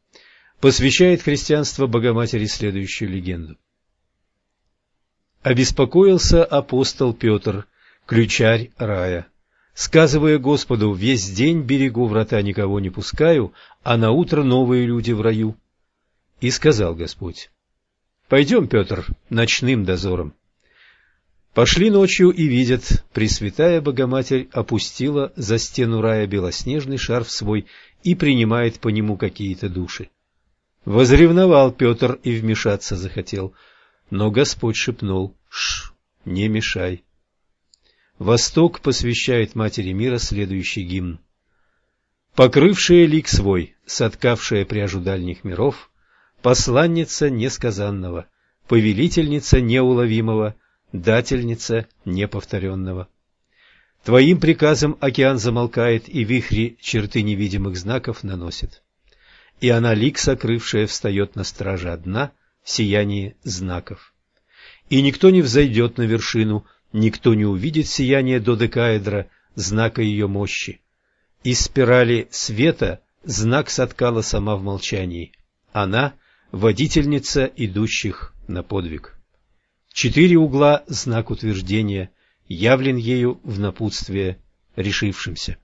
Speaker 1: посвящает христианство Богоматери следующую легенду. Обеспокоился апостол Петр, ключарь рая сказывая Господу, весь день берегу врата никого не пускаю, а на утро новые люди в раю. И сказал Господь, пойдем, Петр, ночным дозором. Пошли ночью и видят, Пресвятая Богоматерь опустила за стену рая белоснежный шарф свой и принимает по нему какие-то души. Возревновал Петр и вмешаться захотел, но Господь шепнул, «Ш, не мешай». Восток посвящает Матери Мира следующий гимн. «Покрывшая лик свой, соткавшая пряжу дальних миров, посланница несказанного, повелительница неуловимого, дательница неповторенного. Твоим приказом океан замолкает, и вихри черты невидимых знаков наносит. И она, лик сокрывшая, встает на страже одна в сиянии знаков. И никто не взойдет на вершину, никто не увидит сияние додекаэдра, знака ее мощи. Из спирали света знак соткала сама в молчании. Она — водительница идущих на подвиг. Четыре угла — знак утверждения, явлен ею в напутствие решившимся.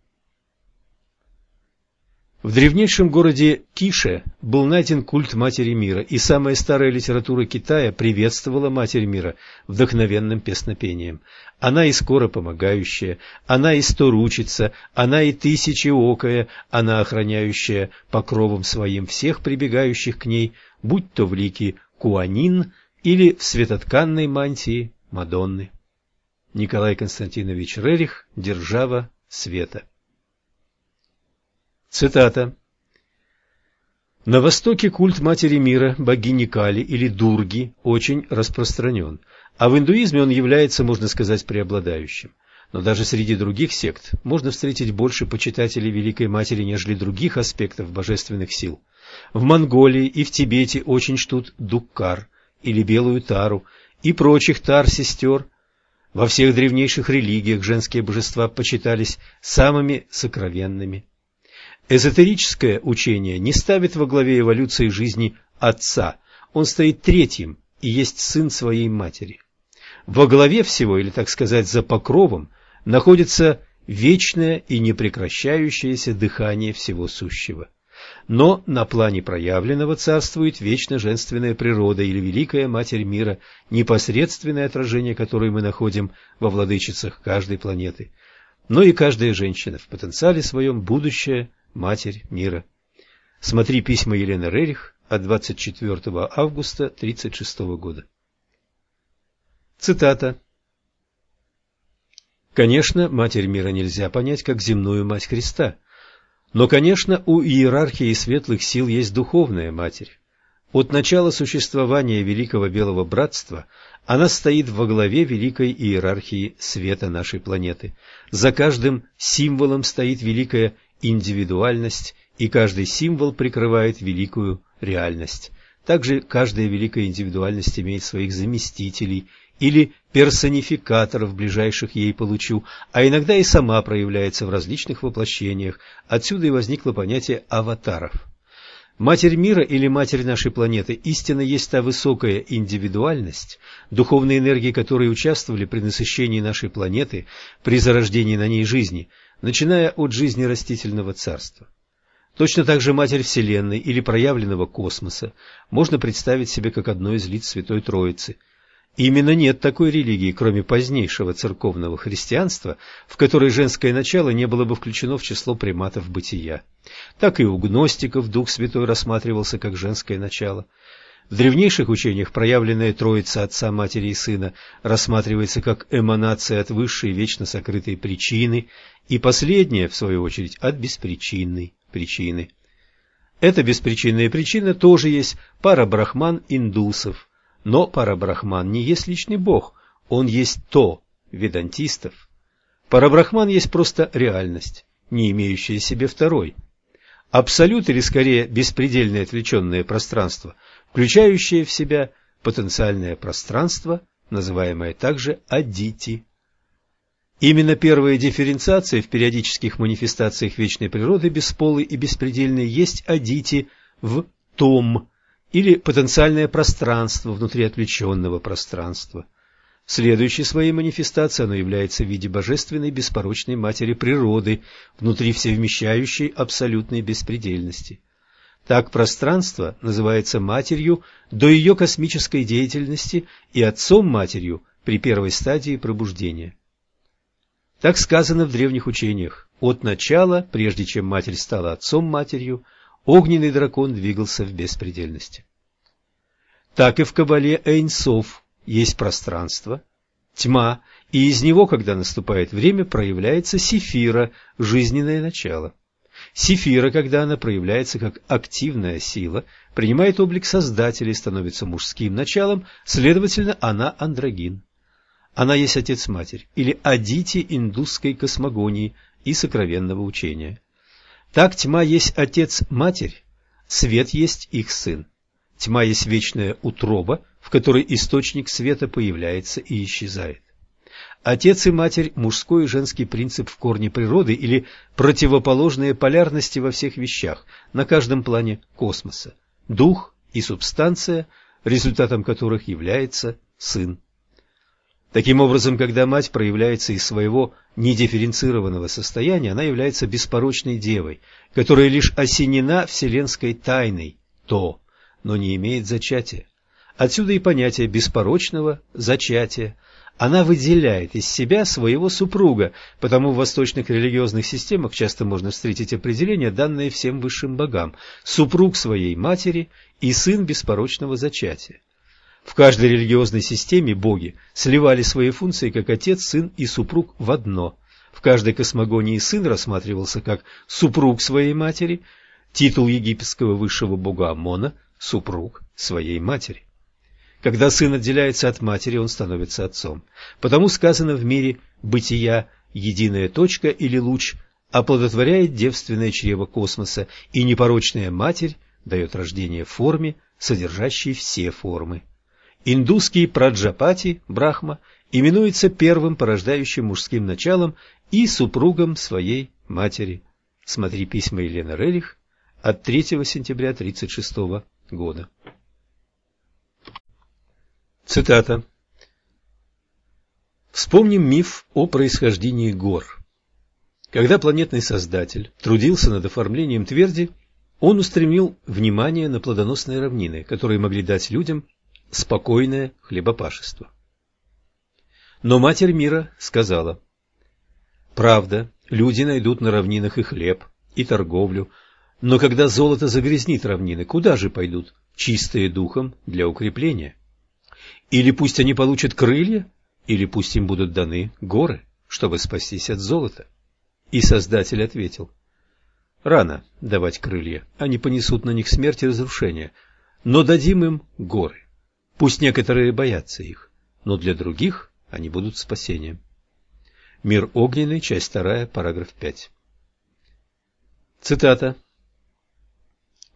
Speaker 1: В древнейшем городе Кише был найден культ Матери Мира, и самая старая литература Китая приветствовала Матерь Мира вдохновенным песнопением. Она и скоро помогающая, она и сторучица, она и тысячеокая, она охраняющая покровом своим всех прибегающих к ней, будь то в лике Куанин или в светотканной мантии Мадонны. Николай Константинович Рерих «Держава света». Цитата. На Востоке культ Матери Мира, богини Кали или Дурги, очень распространен, а в индуизме он является, можно сказать, преобладающим. Но даже среди других сект можно встретить больше почитателей Великой Матери, нежели других аспектов божественных сил. В Монголии и в Тибете очень чтут Дуккар или Белую Тару и прочих тар-сестер. Во всех древнейших религиях женские божества почитались самыми сокровенными. Эзотерическое учение не ставит во главе эволюции жизни Отца, он стоит третьим и есть сын своей матери. Во главе всего, или так сказать, за покровом, находится вечное и непрекращающееся дыхание всего сущего. Но на плане проявленного царствует вечно женственная природа или Великая Матерь Мира, непосредственное отражение которой мы находим во владычицах каждой планеты. Но и каждая женщина в потенциале своем будущее Матерь мира. Смотри письма Елены Рерих от 24 августа 1936 года. Цитата. Конечно, Матерь мира нельзя понять как земную Мать Христа, но, конечно, у иерархии светлых сил есть духовная Матерь. От начала существования Великого Белого Братства она стоит во главе великой иерархии света нашей планеты. За каждым символом стоит великая индивидуальность, и каждый символ прикрывает великую реальность. Также каждая великая индивидуальность имеет своих заместителей или персонификаторов, ближайших ей получу, а иногда и сама проявляется в различных воплощениях. Отсюда и возникло понятие аватаров. Матерь мира или Матерь нашей планеты истинно есть та высокая индивидуальность, духовные энергии которой участвовали при насыщении нашей планеты, при зарождении на ней жизни – начиная от жизни растительного царства. Точно так же Матерь Вселенной или проявленного космоса можно представить себе как одно из лиц Святой Троицы. Именно нет такой религии, кроме позднейшего церковного христианства, в которой женское начало не было бы включено в число приматов бытия. Так и у гностиков Дух Святой рассматривался как женское начало. В древнейших учениях проявленная Троица Отца, Матери и Сына рассматривается как эманация от высшей вечно сокрытой причины, и последняя, в свою очередь, от беспричинной причины. Эта беспричинная причина тоже есть парабрахман индусов, но парабрахман не есть личный бог, он есть то, ведантистов. Парабрахман есть просто реальность, не имеющая себе второй. Абсолют или скорее беспредельное отвлеченное пространство, включающее в себя потенциальное пространство, называемое также адити. Именно первая дифференциация в периодических манифестациях вечной природы бесполой и беспредельной есть адити в том, или потенциальное пространство внутри отвлеченного пространства. Следующей своей манифестации оно является в виде божественной беспорочной матери природы, внутри всевмещающей абсолютной беспредельности. Так пространство называется матерью до ее космической деятельности и отцом-матерью при первой стадии пробуждения. Так сказано в древних учениях. От начала, прежде чем матерь стала отцом-матерью, огненный дракон двигался в беспредельности. Так и в Кабале Эйнсов есть пространство, тьма, и из него, когда наступает время, проявляется сефира, жизненное начало. Сефира, когда она проявляется как активная сила, принимает облик Создателя и становится мужским началом, следовательно, она андрогин. Она есть отец-матерь, или адити индусской космогонии и сокровенного учения. Так тьма есть отец-матерь, свет есть их сын. Тьма есть вечная утроба, в которой источник света появляется и исчезает. Отец и матерь – мужской и женский принцип в корне природы или противоположные полярности во всех вещах, на каждом плане космоса. Дух и субстанция, результатом которых является сын. Таким образом, когда мать проявляется из своего недифференцированного состояния, она является беспорочной девой, которая лишь осенена вселенской тайной, то, но не имеет зачатия. Отсюда и понятие беспорочного зачатия. Она выделяет из себя своего супруга, потому в восточных религиозных системах часто можно встретить определение, данное всем высшим богам – супруг своей матери и сын беспорочного зачатия. В каждой религиозной системе боги сливали свои функции как отец, сын и супруг в одно. В каждой космогонии сын рассматривался как супруг своей матери, титул египетского высшего бога Амона – супруг своей матери. Когда сын отделяется от матери, он становится отцом. Потому сказано в мире бытия единая точка или луч оплодотворяет девственное чрево космоса, и непорочная матерь дает рождение форме, содержащей все формы. Индусский праджапати, Брахма, именуется первым порождающим мужским началом и супругом своей матери. Смотри письма Елены Рерих от 3 сентября 1936 года. Цитата. Вспомним миф о происхождении гор. Когда планетный создатель трудился над оформлением тверди, он устремил внимание на плодоносные равнины, которые могли дать людям спокойное хлебопашество. Но Матерь мира сказала, «Правда, люди найдут на равнинах и хлеб, и торговлю, но когда золото загрязнит равнины, куда же пойдут чистые духом для укрепления? Или пусть они получат крылья, или пусть им будут даны горы, чтобы спастись от золота?» И Создатель ответил, «Рано давать крылья, они понесут на них смерть и разрушение, но дадим им горы». Пусть некоторые боятся их, но для других они будут спасением. Мир огненный, часть 2, параграф 5. Цитата.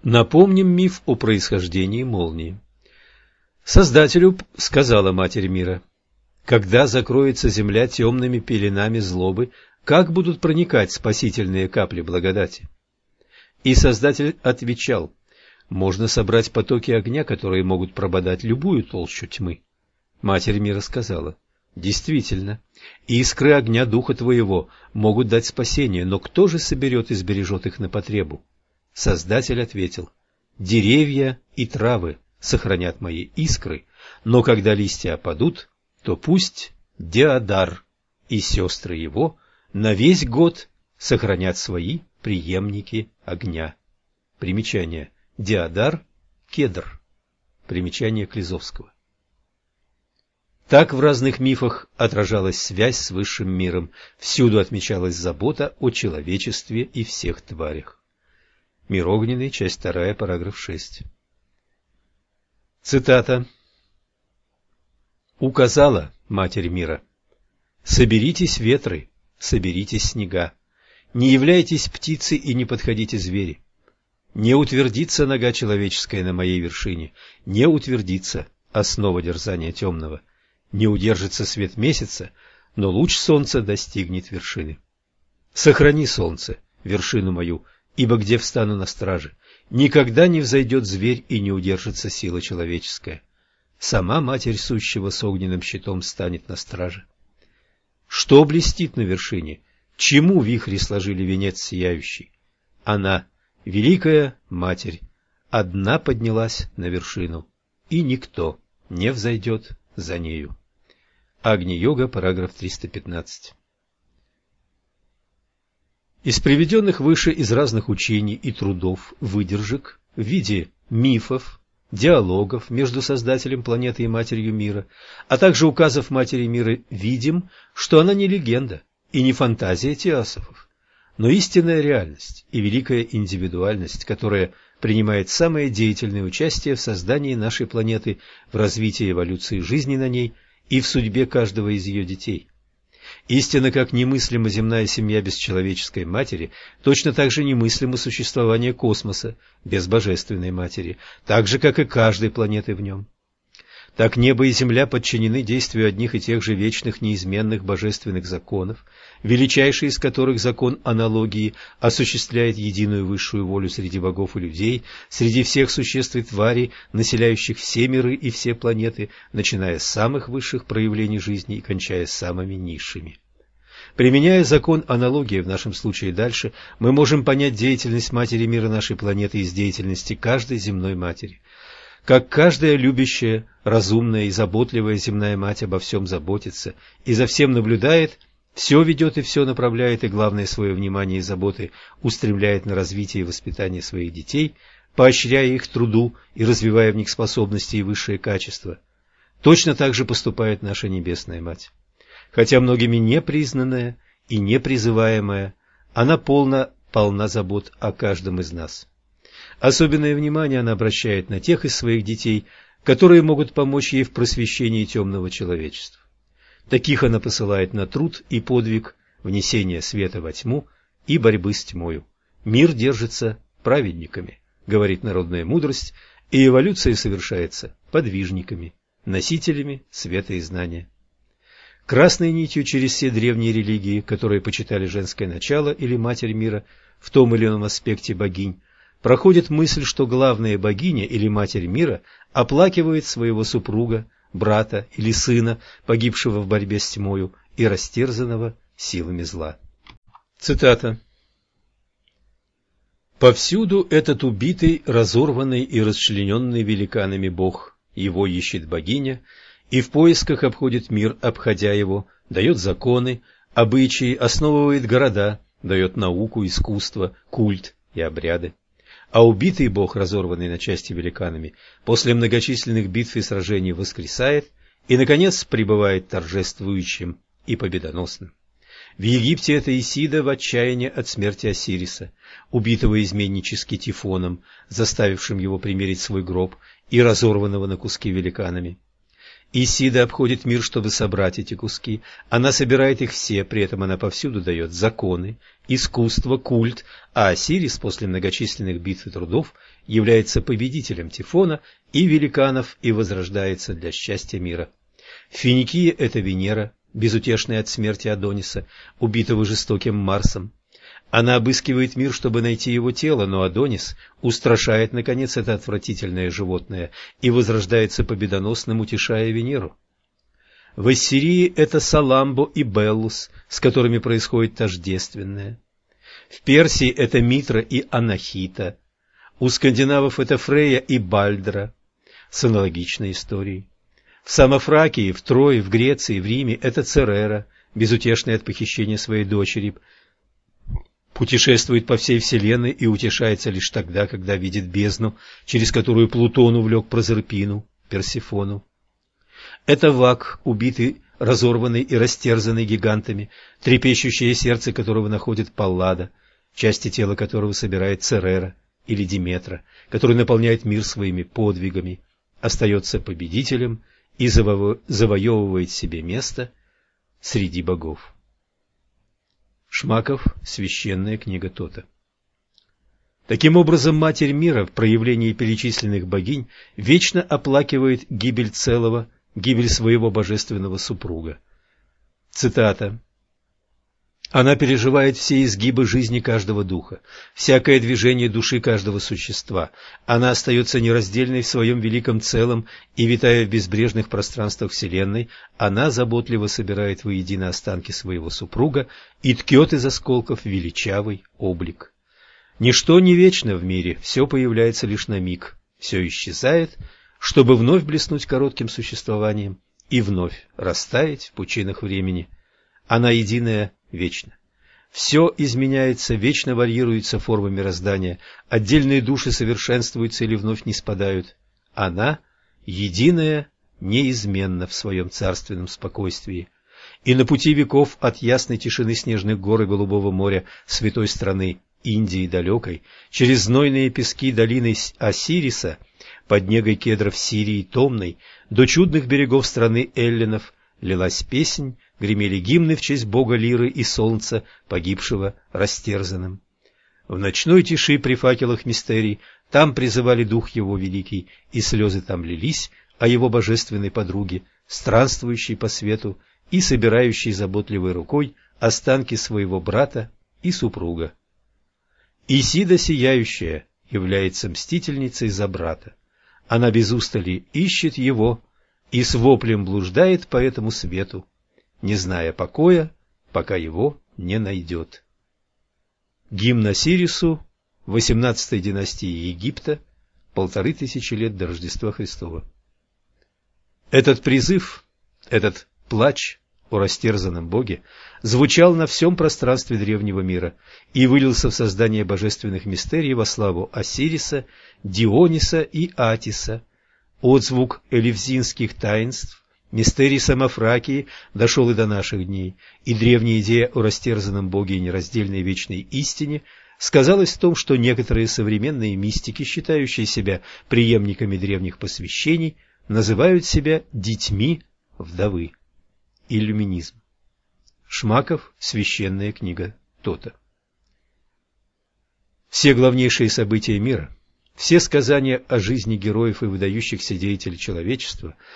Speaker 1: Напомним миф о происхождении молнии. Создателю сказала Матерь мира, когда закроется земля темными пеленами злобы, как будут проникать спасительные капли благодати? И Создатель отвечал, можно собрать потоки огня, которые могут прободать любую толщу тьмы. Матерь мира сказала, действительно, искры огня духа твоего могут дать спасение, но кто же соберет и сбережет их на потребу? Создатель ответил, «Деревья и травы сохранят мои искры, но когда листья опадут, то пусть Диадар и сестры его на весь год сохранят свои преемники огня». Примечание. Диадар – кедр. Примечание Клизовского. Так в разных мифах отражалась связь с высшим миром, всюду отмечалась забота о человечестве и всех тварях. Мир огненный, часть 2, параграф 6. Цитата. «Указала Матерь мира, соберитесь ветры, соберитесь снега, не являйтесь птицы и не подходите звери. Не утвердится нога человеческая на моей вершине, не утвердится основа дерзания темного, не удержится свет месяца, но луч солнца достигнет вершины. Сохрани солнце, вершину мою, ибо где встану на страже, никогда не взойдет зверь и не удержится сила человеческая. Сама Матерь Сущего с огненным щитом станет на страже. Что блестит на вершине? Чему вихри сложили венец сияющий? Она Великая Матерь одна поднялась на вершину, и никто не взойдет за нею. Агни-йога, параграф 315. Из приведенных выше из разных учений и трудов выдержек в виде мифов, диалогов между Создателем планеты и Матерью мира, а также указов Матери мира видим, что она не легенда и не фантазия теософов, но истинная реальность и великая индивидуальность, которая принимает самое деятельное участие в создании нашей планеты, в развитии эволюции жизни на ней и в судьбе каждого из ее детей. Истинно как немыслима земная семья без человеческой матери, точно так же немыслимо существование космоса без божественной матери, так же, как и каждой планеты в нем. Так небо и земля подчинены действию одних и тех же вечных неизменных божественных законов, величайший из которых закон аналогии осуществляет единую высшую волю среди богов и людей, среди всех существ и тварей, населяющих все миры и все планеты, начиная с самых высших проявлений жизни и кончая самыми низшими. Применяя закон аналогии в нашем случае дальше, мы можем понять деятельность Матери мира нашей планеты из деятельности каждой земной Матери – как каждая любящая, разумная и заботливая земная мать обо всем заботится и за всем наблюдает, все ведет и все направляет, и главное свое внимание и заботы устремляет на развитие и воспитание своих детей, поощряя их труду и развивая в них способности и высшие качества. Точно так же поступает наша Небесная Мать. Хотя многими не признанная и не призываемая, она полна, полна забот о каждом из нас. Особенное внимание она обращает на тех из своих детей, которые могут помочь ей в просвещении темного человечества. Таких она посылает на труд и подвиг, внесение света во тьму и борьбы с тьмою. Мир держится праведниками, говорит народная мудрость, и эволюция совершается подвижниками, носителями света и знания. Красной нитью через все древние религии, которые почитали женское начало или Матерь мира в том или ином аспекте богинь, проходит мысль, что главная богиня или Матерь мира оплакивает своего супруга, брата или сына, погибшего в борьбе с тьмою и растерзанного силами зла. Цитата. «Повсюду этот убитый, разорванный и расчлененный великанами Бог, его ищет богиня, и в поисках обходит мир, обходя его, дает законы, обычаи, основывает города, дает науку, искусство, культ и обряды а убитый бог, разорванный на части великанами, после многочисленных битв и сражений воскресает и, наконец, пребывает торжествующим и победоносным. В Египте это Исида в отчаянии от смерти Осириса, убитого изменнически Тифоном, заставившим его примерить свой гроб и разорванного на куски великанами. Исида обходит мир, чтобы собрать эти куски. Она собирает их все, при этом она повсюду дает законы, искусство, культ, а Осирис после многочисленных битв и трудов является победителем Тифона и великанов и возрождается для счастья мира. Финикия – это Венера, безутешная от смерти Адониса, убитого жестоким Марсом. Она обыскивает мир, чтобы найти его тело, но Адонис устрашает, наконец, это отвратительное животное и возрождается победоносным, утешая Венеру. В Ассирии это Саламбо и Беллус, с которыми происходит тождественное. В Персии это Митра и Анахита, У скандинавов это Фрея и Бальдра с аналогичной историей. В Самофракии, в Трое, в Греции, в Риме это Церера, безутешный от похищения своей дочери, путешествует по всей вселенной и утешается лишь тогда, когда видит бездну, через которую Плутон увлек Прозерпину, Персифону. Это Вак, убитый, разорванный и растерзанный гигантами, трепещущее сердце которого находит Паллада, части тела которого собирает Церера или Диметра, который наполняет мир своими подвигами, остается победителем и заво завоевывает себе место среди богов. Шмаков. Священная книга Тота. Таким образом, Матерь мира в проявлении перечисленных богинь вечно оплакивает гибель целого, гибель своего божественного супруга. Цитата. Она переживает все изгибы жизни каждого духа, всякое движение души каждого существа. Она остается нераздельной в своем великом целом и, витая в безбрежных пространствах Вселенной, она заботливо собирает воедино останки своего супруга и ткет из осколков величавый облик. Ничто не вечно в мире, все появляется лишь на миг, все исчезает, чтобы вновь блеснуть коротким существованием и вновь растаять в пучинах времени. Она единая вечно. Все изменяется, вечно варьируются формы мироздания, отдельные души совершенствуются или вновь не спадают. Она, единая, неизменна в своем царственном спокойствии. И на пути веков от ясной тишины снежных гор и голубого моря святой страны Индии далекой, через знойные пески долины Осириса, под негой кедров Сирии томной, до чудных берегов страны эллинов лилась песнь гремели гимны в честь бога Лиры и солнца, погибшего растерзанным. В ночной тиши при факелах мистерий там призывали дух его великий, и слезы там лились о его божественной подруге, странствующей по свету и собирающей заботливой рукой останки своего брата и супруга. Исида сияющая является мстительницей за брата. Она без устали ищет его и с воплем блуждает по этому свету, не зная покоя, пока его не найдет. Гимн Осирису, 18 династии Египта, полторы тысячи лет до Рождества Христова. Этот призыв, этот плач о растерзанном Боге звучал на всем пространстве древнего мира и вылился в создание божественных мистерий во славу Осириса, Диониса и Атиса, отзвук элевзинских таинств, Мистерий Самофракии дошел и до наших дней, и древняя идея о растерзанном Боге и нераздельной вечной истине сказалась в том, что некоторые современные мистики, считающие себя преемниками древних посвящений, называют себя детьми вдовы. Иллюминизм. Шмаков. Священная книга Тота. Все главнейшие события мира, все сказания о жизни героев и выдающихся деятелей человечества –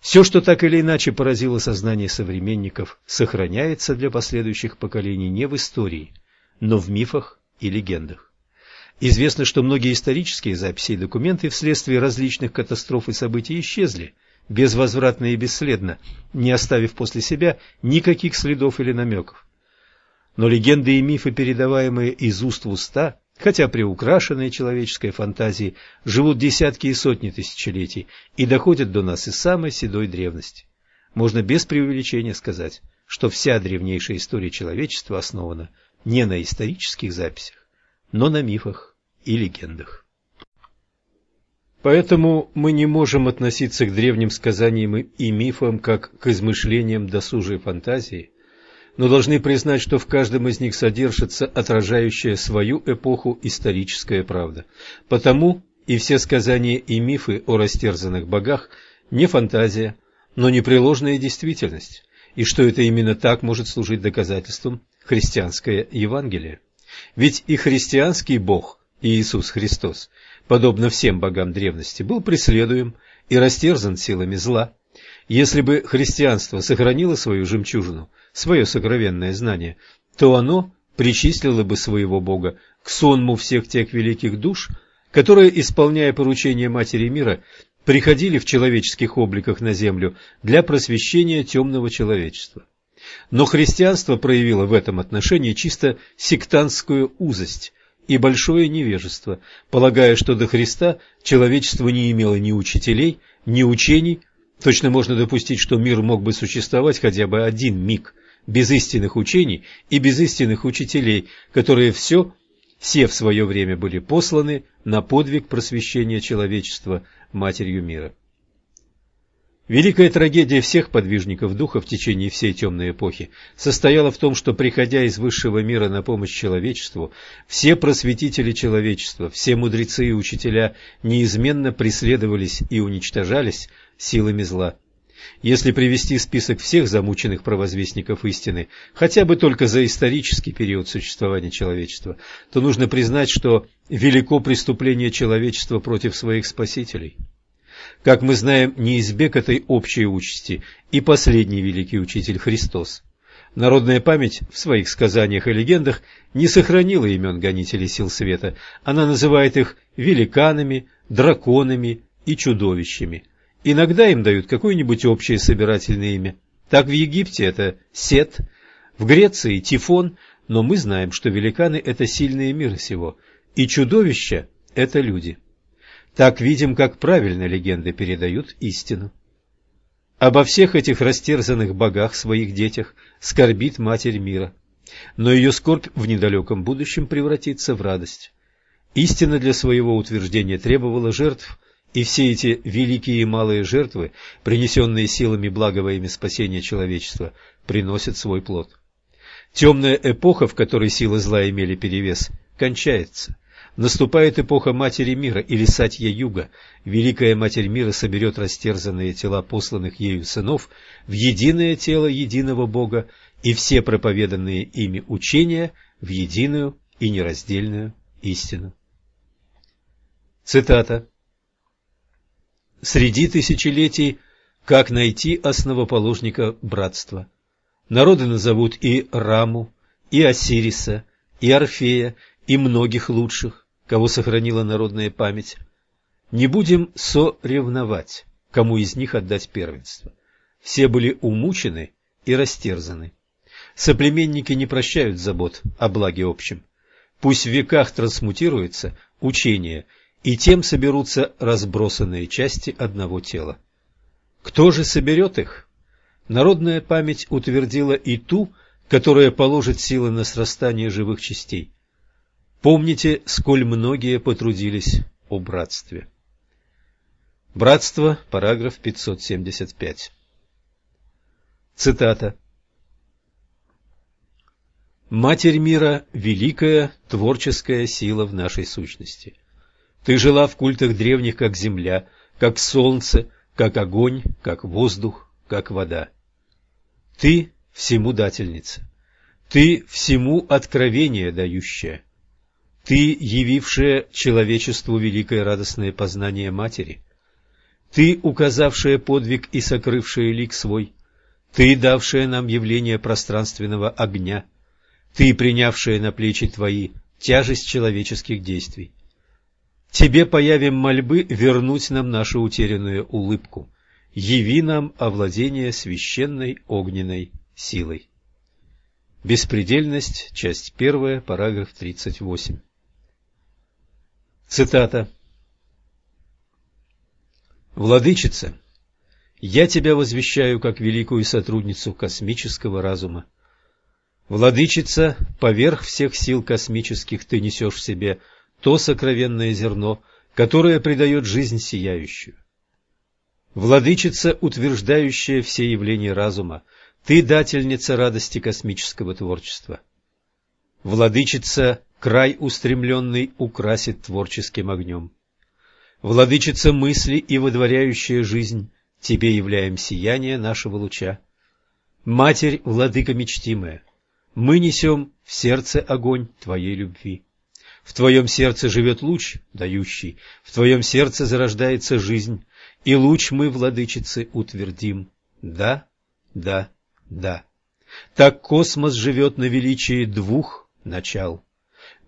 Speaker 1: все, что так или иначе поразило сознание современников, сохраняется для последующих поколений не в истории, но в мифах и легендах. Известно, что многие исторические записи и документы вследствие различных катастроф и событий исчезли, безвозвратно и бесследно, не оставив после себя никаких следов или намеков. Но легенды и мифы, передаваемые из уст в уста, хотя приукрашенные человеческой фантазией, живут десятки и сотни тысячелетий и доходят до нас из самой седой древности. Можно без преувеличения сказать, что вся древнейшая история человечества основана не на исторических записях, но на мифах и легендах. Поэтому мы не можем относиться к древним сказаниям и мифам как к измышлениям досужей фантазии, но должны признать, что в каждом из них содержится отражающая свою эпоху историческая правда. Потому и все сказания и мифы о растерзанных богах не фантазия, но непреложная действительность, и что это именно так может служить доказательством христианское Евангелие. Ведь и христианский Бог, Иисус Христос, подобно всем богам древности, был преследуем и растерзан силами зла. Если бы христианство сохранило свою жемчужину, свое сокровенное знание, то оно причислило бы своего Бога к сонму всех тех великих душ, которые, исполняя поручения Матери мира, приходили в человеческих обликах на землю для просвещения темного человечества. Но христианство проявило в этом отношении чисто сектантскую узость и большое невежество, полагая, что до Христа человечество не имело ни учителей, ни учений. Точно можно допустить, что мир мог бы существовать хотя бы один миг, без истинных учений и без истинных учителей, которые все, все в свое время были посланы на подвиг просвещения человечества Матерью мира. Великая трагедия всех подвижников духа в течение всей темной эпохи состояла в том, что, приходя из высшего мира на помощь человечеству, все просветители человечества, все мудрецы и учителя неизменно преследовались и уничтожались силами зла. Если привести список всех замученных провозвестников истины, хотя бы только за исторический период существования человечества, то нужно признать, что велико преступление человечества против своих спасителей – как мы знаем, не избег этой общей участи и последний великий учитель Христос. Народная память в своих сказаниях и легендах не сохранила имен гонителей сил света. Она называет их великанами, драконами и чудовищами. Иногда им дают какое-нибудь общее собирательное имя. Так в Египте это Сет, в Греции Тифон, но мы знаем, что великаны – это сильные мира сего, и чудовища – это люди. Так видим, как правильно легенды передают истину. Обо всех этих растерзанных богах, своих детях, скорбит Матерь мира. Но ее скорбь в недалеком будущем превратится в радость. Истина для своего утверждения требовала жертв, и все эти великие и малые жертвы, принесенные силами блага во спасения человечества, приносят свой плод. Темная эпоха, в которой силы зла имели перевес, кончается. Наступает эпоха Матери Мира или Сатья-Юга. Великая Матерь Мира соберет растерзанные тела посланных ею сынов в единое тело единого Бога и все проповеданные ими учения в единую и нераздельную истину. Цитата. «Среди тысячелетий как найти основоположника братства? Народы назовут и Раму, и Осириса, и Орфея, и многих лучших кого сохранила народная память. Не будем соревновать, кому из них отдать первенство. Все были умучены и растерзаны. Соплеменники не прощают забот о благе общем. Пусть в веках трансмутируется учение, и тем соберутся разбросанные части одного тела. Кто же соберет их? Народная память утвердила и ту, которая положит силы на срастание живых частей. Помните, сколь многие потрудились о братстве. Братство, параграф 575. Цитата. «Матерь мира – великая творческая сила в нашей сущности. Ты жила в культах древних, как земля, как солнце, как огонь, как воздух, как вода. Ты – всему дательница. Ты – всему откровение дающая. Ты, явившая человечеству великое радостное познание Матери, Ты, указавшая подвиг и сокрывшая лик свой, Ты, давшая нам явление пространственного огня, Ты, принявшая на плечи Твои тяжесть человеческих действий. Тебе появим мольбы вернуть нам нашу утерянную улыбку. Яви нам овладение священной огненной силой. Беспредельность, часть первая, параграф тридцать восемь. Цитата. «Владычица, я тебя возвещаю как великую сотрудницу космического разума. Владычица, поверх всех сил космических ты несешь в себе то сокровенное зерно, которое придает жизнь сияющую. Владычица, утверждающая все явления разума, ты дательница радости космического творчества. Владычица, край устремленный украсит творческим огнем. Владычица мысли и выдворяющая жизнь, Тебе являем сияние нашего луча. Матерь, владыка мечтимая, мы несем в сердце огонь Твоей любви. В Твоем сердце живет луч, дающий, в Твоем сердце зарождается жизнь, и луч мы, владычицы, утвердим. Да, да, да. Так космос живет на величии двух начал.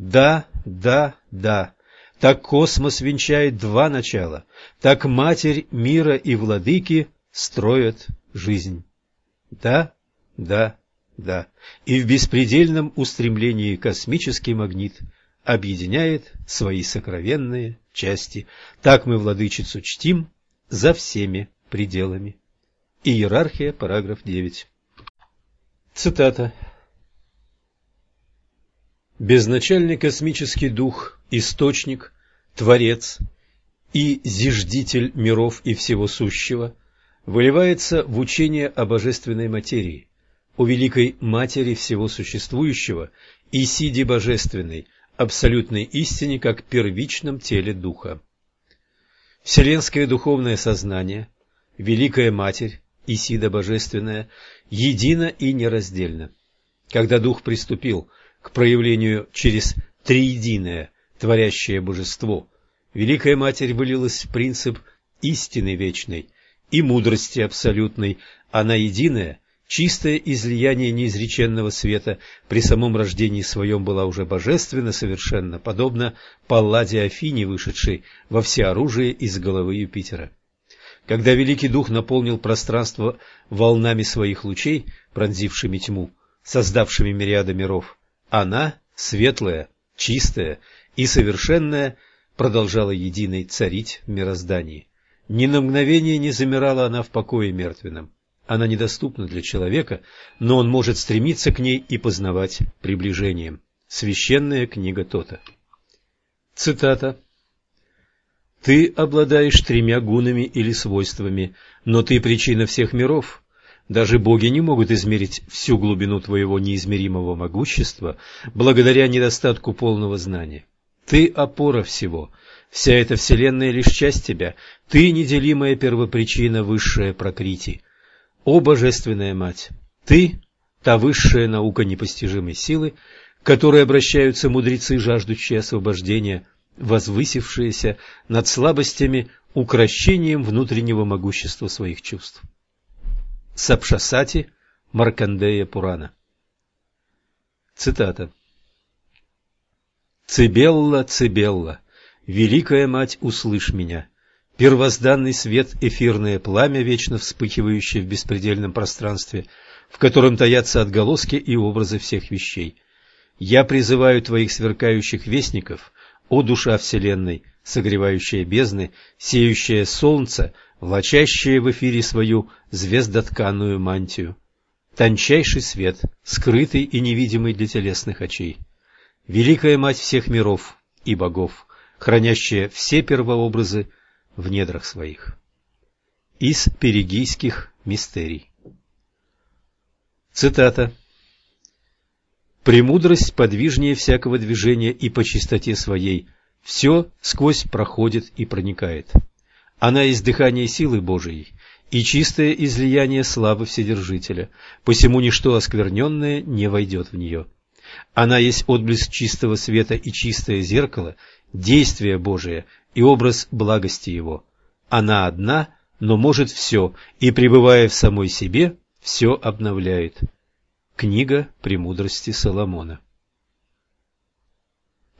Speaker 1: Да, да, да. Так космос венчает два начала, так Матерь мира и Владыки строят жизнь. Да, да, да. И в беспредельном устремлении космический магнит объединяет свои сокровенные части. Так мы владычицу чтим за всеми пределами. Иерархия, параграф 9. Цитата. Безначальный космический дух, источник, творец и зиждитель миров и всего сущего выливается в учение о божественной материи, о великой матери всего существующего и сиде божественной, абсолютной истине как первичном теле духа. Вселенское духовное сознание, Великая Матерь, Исида Божественная, едино и нераздельно. Когда Дух приступил проявлению через триединое, творящее божество, Великая Матерь вылилась в принцип истины вечной и мудрости абсолютной, она единая, чистое излияние неизреченного света. При самом рождении своем была уже божественно совершенно, подобно Палладе Афине, вышедшей во всеоружие из головы Юпитера. Когда Великий Дух наполнил пространство волнами своих лучей, пронзившими тьму, создавшими мириады миров, она, светлая, чистая и совершенная, продолжала единой царить в мироздании. Ни на мгновение не замирала она в покое мертвенном. Она недоступна для человека, но он может стремиться к ней и познавать приближением. Священная книга Тота. Цитата. «Ты обладаешь тремя гунами или свойствами, но ты причина всех миров. Даже боги не могут измерить всю глубину твоего неизмеримого могущества благодаря недостатку полного знания. Ты опора всего, вся эта вселенная лишь часть тебя, ты неделимая первопричина, высшая прокрити. О Божественная Мать, ты – та высшая наука непостижимой силы, к которой обращаются мудрецы, жаждущие освобождения, возвысившиеся над слабостями, укращением внутреннего могущества своих чувств. Сапшасати Маркандея Пурана. Цитата. «Цибелла, Цибелла, великая мать, услышь меня, первозданный свет, эфирное пламя, вечно вспыхивающее в беспредельном пространстве, в котором таятся отголоски и образы всех вещей. Я призываю твоих сверкающих вестников, о душа вселенной, согревающая бездны, сеющая солнце, влачащая в эфире свою звездотканную мантию. Тончайший свет, скрытый и невидимый для телесных очей великая мать всех миров и богов, хранящая все первообразы в недрах своих. Из перигийских мистерий. Цитата. «Премудрость подвижнее всякого движения и по чистоте своей, все сквозь проходит и проникает. Она есть дыхание силы Божией и чистое излияние славы Вседержителя, посему ничто оскверненное не войдет в нее». Она есть отблеск чистого света и чистое зеркало, действие Божие и образ благости Его. Она одна, но может все, и, пребывая в самой себе, все обновляет. Книга «Премудрости Соломона».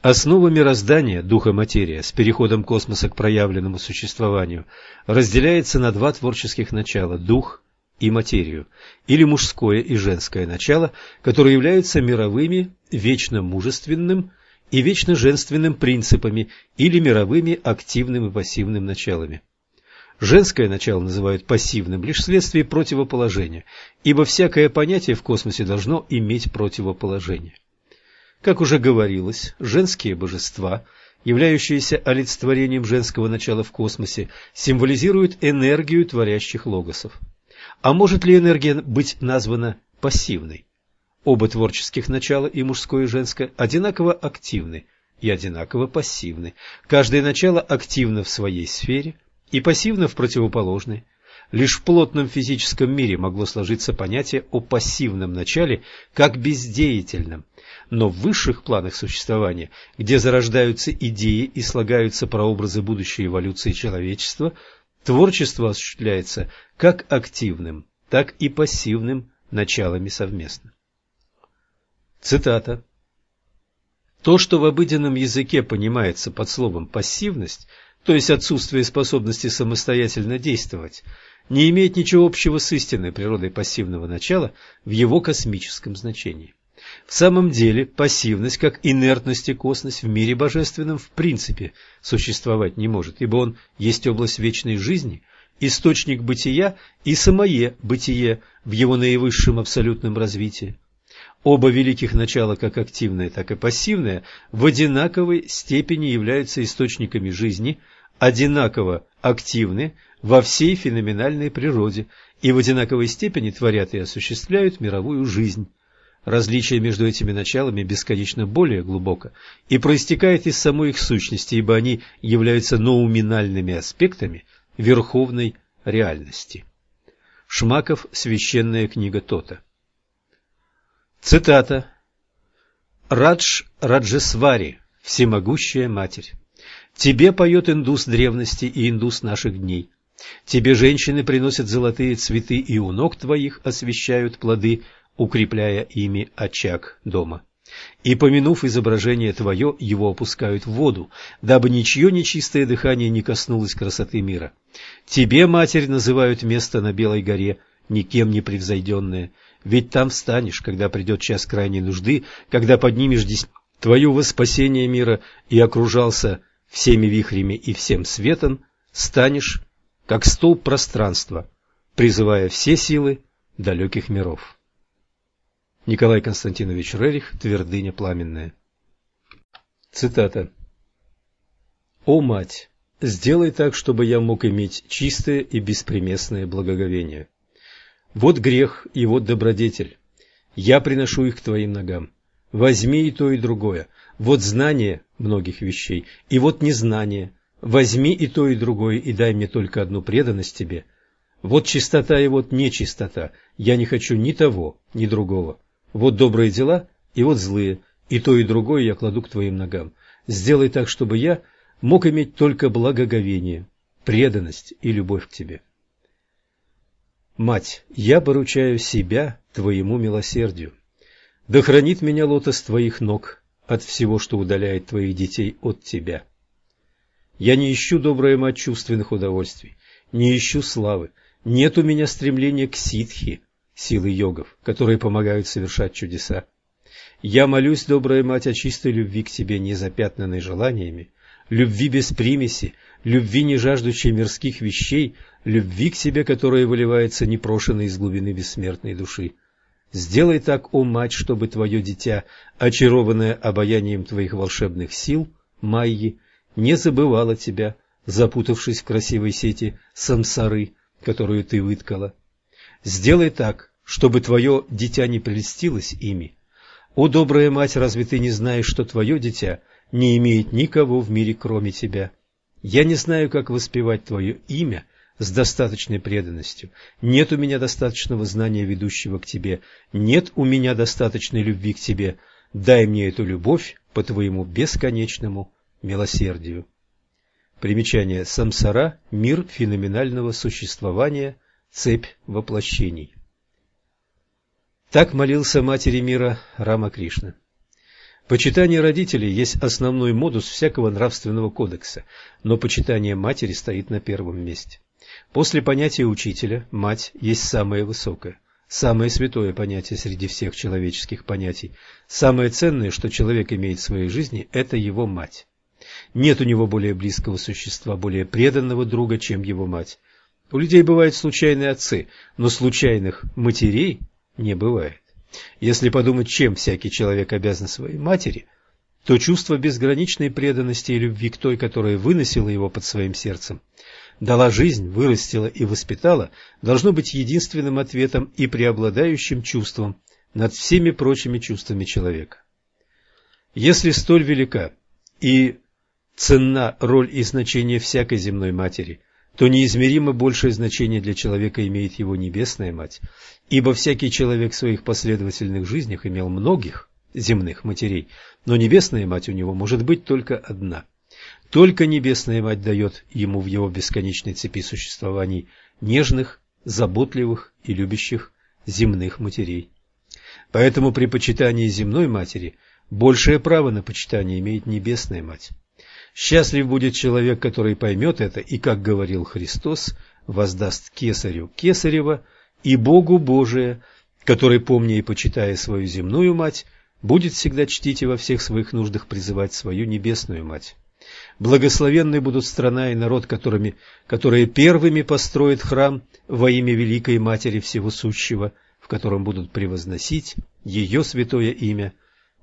Speaker 1: Основа мироздания, духа материя, с переходом космоса к проявленному существованию, разделяется на два творческих начала – дух и материю, или мужское и женское начало, которые являются мировыми, вечно мужественным и вечно женственным принципами или мировыми активным и пассивным началами. Женское начало называют пассивным лишь вследствие противоположения, ибо всякое понятие в космосе должно иметь противоположение. Как уже говорилось, женские божества, являющиеся олицетворением женского начала в космосе, символизируют энергию творящих логосов. А может ли энергия быть названа пассивной? Оба творческих начала, и мужское и женское, одинаково активны и одинаково пассивны. Каждое начало активно в своей сфере и пассивно в противоположной. Лишь в плотном физическом мире могло сложиться понятие о пассивном начале как бездеятельном, но в высших планах существования, где зарождаются идеи и слагаются прообразы будущей эволюции человечества, Творчество осуществляется как активным, так и пассивным началами совместно. Цитата. То, что в обыденном языке понимается под словом «пассивность», то есть отсутствие способности самостоятельно действовать, не имеет ничего общего с истинной природой пассивного начала в его космическом значении. В самом деле, пассивность, как инертность и косность, в мире божественном в принципе существовать не может, ибо он есть область вечной жизни, источник бытия и самое бытие в его наивысшем абсолютном развитии. Оба великих начала, как активное, так и пассивное, в одинаковой степени являются источниками жизни, одинаково активны во всей феноменальной природе и в одинаковой степени творят и осуществляют мировую жизнь. Различие между этими началами бесконечно более глубоко и проистекает из самой их сущности, ибо они являются ноуминальными аспектами верховной реальности. Шмаков «Священная книга Тота». Цитата. «Радж Раджесвари, всемогущая Матерь, тебе поет индус древности и индус наших дней. Тебе женщины приносят золотые цветы и у ног твоих освещают плоды укрепляя ими очаг дома. И, помянув изображение твое, его опускают в воду, дабы ничье нечистое дыхание не коснулось красоты мира. Тебе, Матерь, называют место на Белой горе, никем не превзойденное, ведь там встанешь, когда придет час крайней нужды, когда поднимешь десять твое во мира и окружался всеми вихрями и всем светом, станешь, как столб пространства, призывая все силы далеких миров. Николай Константинович Рерих «Твердыня пламенная». Цитата. «О, мать, сделай так, чтобы я мог иметь чистое и беспримесное благоговение. Вот грех и вот добродетель. Я приношу их к твоим ногам. Возьми и то, и другое. Вот знание многих вещей, и вот незнание. Возьми и то, и другое, и дай мне только одну преданность тебе. Вот чистота и вот нечистота. Я не хочу ни того, ни другого. Вот добрые дела, и вот злые, и то, и другое я кладу к твоим ногам. Сделай так, чтобы я мог иметь только благоговение, преданность и любовь к тебе. Мать, я поручаю себя твоему милосердию. Да хранит меня лотос твоих ног от всего, что удаляет твоих детей от тебя. Я не ищу, добрая мать, чувственных удовольствий, не ищу славы, нет у меня стремления к ситхи, силы йогов, которые помогают совершать чудеса. Я молюсь, добрая мать, о чистой любви к тебе, не запятнанной желаниями, любви без примеси, любви, не жаждущей мирских вещей, любви к себе, которая выливается непрошенной из глубины бессмертной души. Сделай так, о мать, чтобы твое дитя, очарованное обаянием твоих волшебных сил, Майи, не забывало тебя, запутавшись в красивой сети самсары, которую ты выткала. Сделай так, чтобы твое дитя не прельстилось ими. О, добрая мать, разве ты не знаешь, что твое дитя не имеет никого в мире, кроме тебя? Я не знаю, как воспевать твое имя с достаточной преданностью. Нет у меня достаточного знания, ведущего к тебе. Нет у меня достаточной любви к тебе. Дай мне эту любовь по твоему бесконечному милосердию. Примечание Самсара – мир феноменального существования – цепь воплощений. Так молился Матери мира Рама Кришна. Почитание родителей есть основной модус всякого нравственного кодекса, но почитание матери стоит на первом месте. После понятия учителя мать есть самое высокое, самое святое понятие среди всех человеческих понятий. Самое ценное, что человек имеет в своей жизни, это его мать. Нет у него более близкого существа, более преданного друга, чем его мать. У людей бывают случайные отцы, но случайных матерей не бывает. Если подумать, чем всякий человек обязан своей матери, то чувство безграничной преданности и любви к той, которая выносила его под своим сердцем, дала жизнь, вырастила и воспитала, должно быть единственным ответом и преобладающим чувством над всеми прочими чувствами человека. Если столь велика и ценна роль и значение всякой земной матери – то неизмеримо большее значение для человека имеет его небесная мать, ибо всякий человек в своих последовательных жизнях имел многих земных матерей, но небесная мать у него может быть только одна. Только небесная мать дает ему в его бесконечной цепи существований нежных, заботливых и любящих земных матерей. Поэтому при почитании земной матери большее право на почитание имеет небесная мать. Счастлив будет человек, который поймет это, и, как говорил Христос, воздаст кесарю кесарева и Богу Божие, который, помня и почитая свою земную мать, будет всегда чтить и во всех своих нуждах призывать свою небесную мать. Благословенны будут страна и народ, которыми, которые первыми построят храм во имя Великой Матери Всего Сущего, в котором будут превозносить ее святое имя,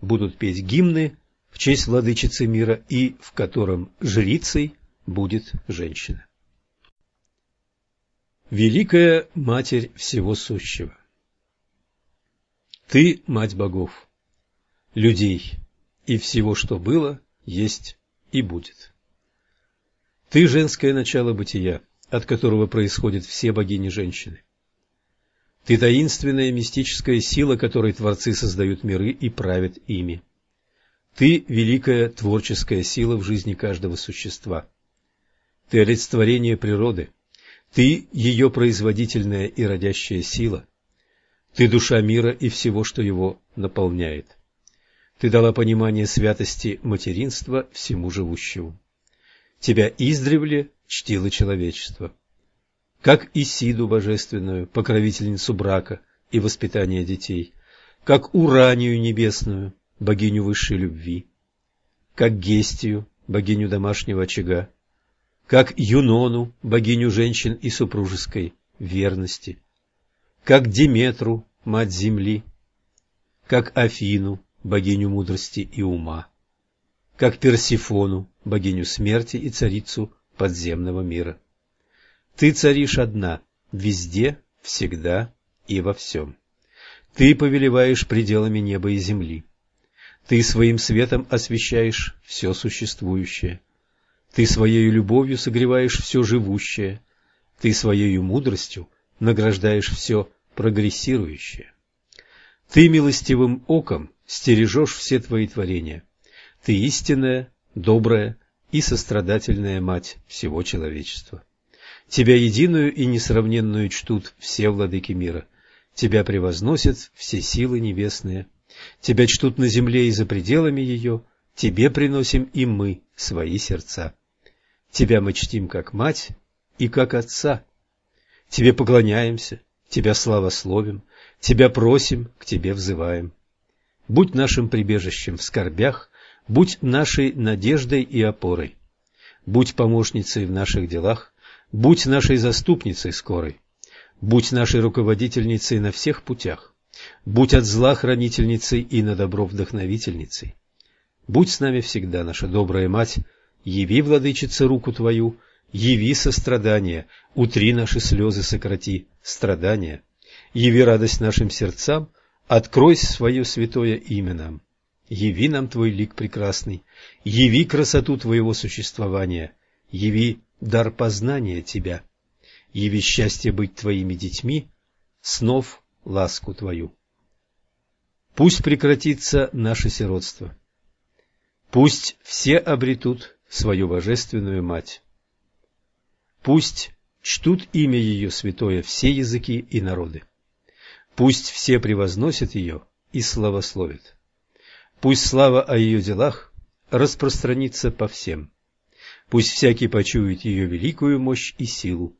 Speaker 1: будут петь гимны в честь владычицы мира и в котором жрицей будет женщина. Великая Матерь Всего Сущего Ты – Мать богов, людей и всего, что было, есть и будет. Ты – женское начало бытия, от которого происходят все богини-женщины. Ты – таинственная мистическая сила, которой творцы создают миры и правят ими. Ты – великая творческая сила в жизни каждого существа. Ты – олицетворение природы. Ты – ее производительная и родящая сила. Ты – душа мира и всего, что его наполняет. Ты дала понимание святости материнства всему живущему. Тебя издревле чтило человечество. Как Исиду божественную, покровительницу брака и воспитания детей, как Уранию небесную, богиню высшей любви, как Гестию, богиню домашнего очага, как Юнону, богиню женщин и супружеской верности, как Диметру, мать земли, как Афину, богиню мудрости и ума, как Персифону, богиню смерти и царицу подземного мира. Ты царишь одна, везде, всегда и во всем. Ты повелеваешь пределами неба и земли. Ты своим светом освещаешь все существующее. Ты своей любовью согреваешь все живущее. Ты своей мудростью награждаешь все прогрессирующее. Ты милостивым оком стережешь все твои творения. Ты истинная, добрая и сострадательная мать всего человечества. Тебя единую и несравненную чтут все владыки мира. Тебя превозносят все силы небесные. Тебя чтут на земле и за пределами ее. Тебе приносим и мы свои сердца. Тебя мы чтим как мать и как отца. Тебе поклоняемся, Тебя славословим, Тебя просим, к Тебе взываем будь нашим прибежищем в скорбях, будь нашей надеждой и опорой, будь помощницей в наших делах, будь нашей заступницей скорой, будь нашей руководительницей на всех путях, будь от зла хранительницей и на добро вдохновительницей. Будь с нами всегда, наша добрая мать, яви, владычица, руку Твою, яви сострадание, утри наши слезы, сократи страдания, яви радость нашим сердцам, Открой свое святое имя нам, яви нам Твой лик прекрасный, яви красоту Твоего существования, яви дар познания Тебя, яви счастье быть Твоими детьми, снов ласку Твою. Пусть прекратится наше сиротство, пусть все обретут свою божественную мать, пусть чтут имя ее святое все языки и народы. Пусть все превозносят ее и славословят. Пусть слава о ее делах распространится по всем. Пусть всякий почует ее великую мощь и силу.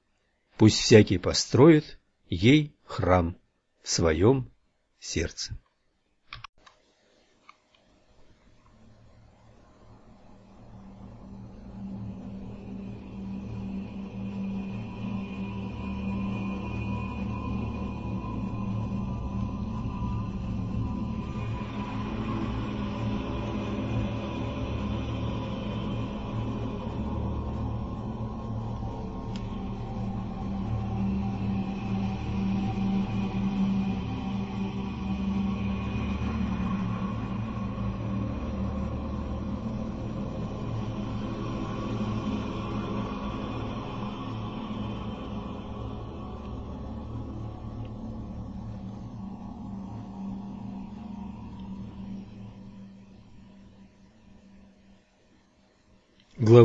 Speaker 1: Пусть всякий построит ей храм своем сердце.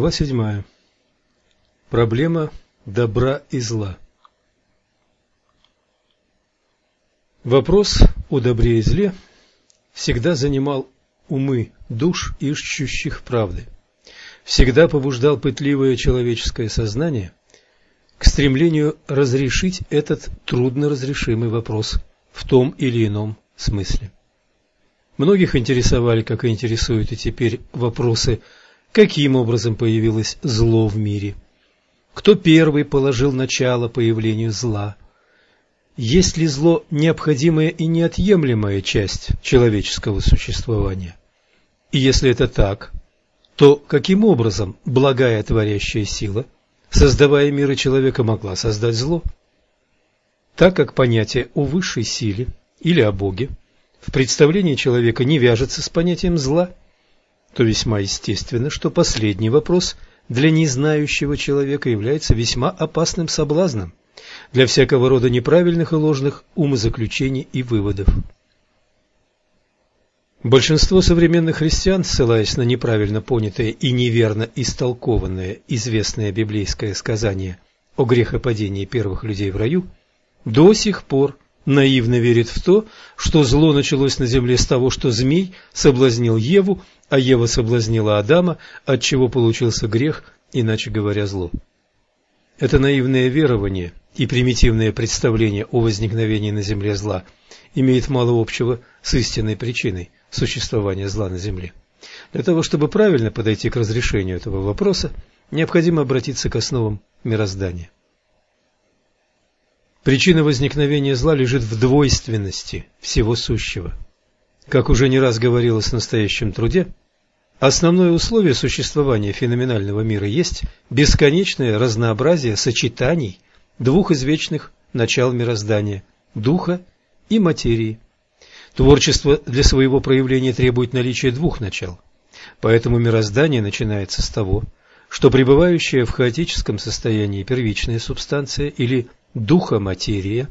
Speaker 1: Глава седьмая. Проблема добра и зла. Вопрос о добре и зле всегда занимал умы душ, ищущих правды, всегда побуждал пытливое человеческое сознание к стремлению разрешить этот трудно разрешимый вопрос в том или ином смысле. Многих интересовали, как и интересуют и теперь, вопросы, каким образом появилось зло в мире, кто первый положил начало появлению зла, есть ли зло необходимая и неотъемлемая часть человеческого существования. И если это так, то каким образом благая творящая сила, создавая мир и человека, могла создать зло? Так как понятие о высшей силе или о Боге в представлении человека не вяжется с понятием зла, то весьма естественно, что последний вопрос для незнающего человека является весьма опасным соблазном для всякого рода неправильных и ложных умозаключений и выводов. Большинство современных христиан, ссылаясь на неправильно понятое и неверно истолкованное известное библейское сказание о грехопадении первых людей в раю, до сих пор наивно верит в то, что зло началось на земле с того, что змей соблазнил Еву, а Ева соблазнила Адама, от чего получился грех, иначе говоря, зло. Это наивное верование и примитивное представление о возникновении на земле зла имеет мало общего с истинной причиной существования зла на земле. Для того, чтобы правильно подойти к разрешению этого вопроса, необходимо обратиться к основам мироздания. Причина возникновения зла лежит в двойственности всего сущего. Как уже не раз говорилось в настоящем труде, основное условие существования феноменального мира есть бесконечное разнообразие сочетаний двух извечных начал мироздания – духа и материи. Творчество для своего проявления требует наличия двух начал, поэтому мироздание начинается с того, что пребывающая в хаотическом состоянии первичная субстанция или духа-материя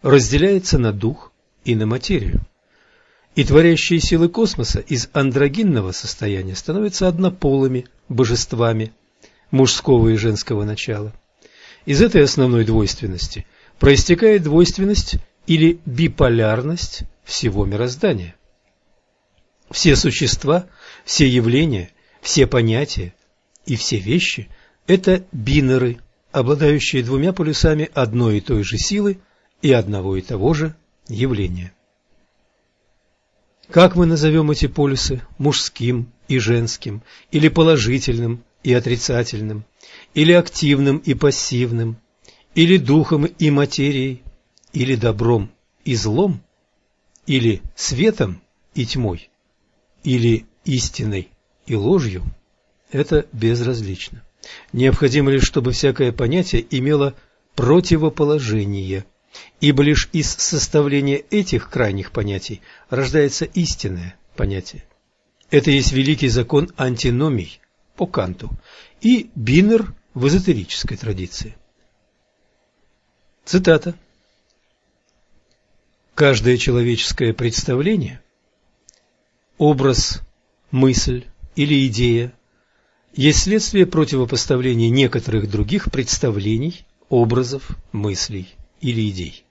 Speaker 1: разделяется на дух и на материю. И творящие силы космоса из андрогинного состояния становятся однополыми божествами мужского и женского начала. Из этой основной двойственности проистекает двойственность или биполярность всего мироздания. Все существа, все явления, все понятия и все вещи – это бинеры – обладающие двумя полюсами одной и той же силы и одного и того же явления. Как мы назовем эти полюсы мужским и женским, или положительным и отрицательным, или активным и пассивным, или духом и материей, или добром и злом, или светом и тьмой, или истиной и ложью, это безразлично. Необходимо лишь, чтобы всякое понятие имело противоположение, ибо лишь из составления этих крайних понятий рождается истинное понятие. Это есть великий закон антиномий по Канту и бинер в эзотерической традиции. Цитата. Каждое человеческое представление, образ, мысль или идея есть следствие противопоставления некоторых других представлений, образов, мыслей или идей.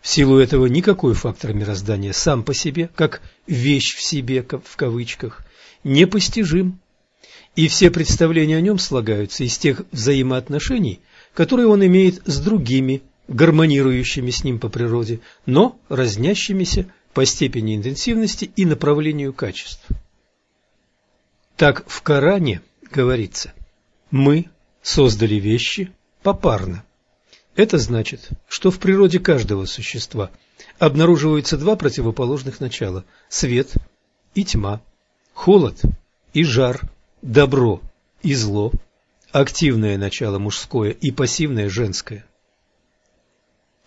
Speaker 1: В силу этого никакой фактор мироздания сам по себе, как «вещь в себе» в кавычках, непостижим, и все представления о нем слагаются из тех взаимоотношений, которые он имеет с другими, гармонирующими с ним по природе, но разнящимися по степени интенсивности и направлению качеств. Так в Коране говорится «мы создали вещи попарно». Это значит, что в природе каждого существа обнаруживаются два противоположных начала – свет и тьма, холод и жар, добро и зло, активное начало мужское и пассивное женское.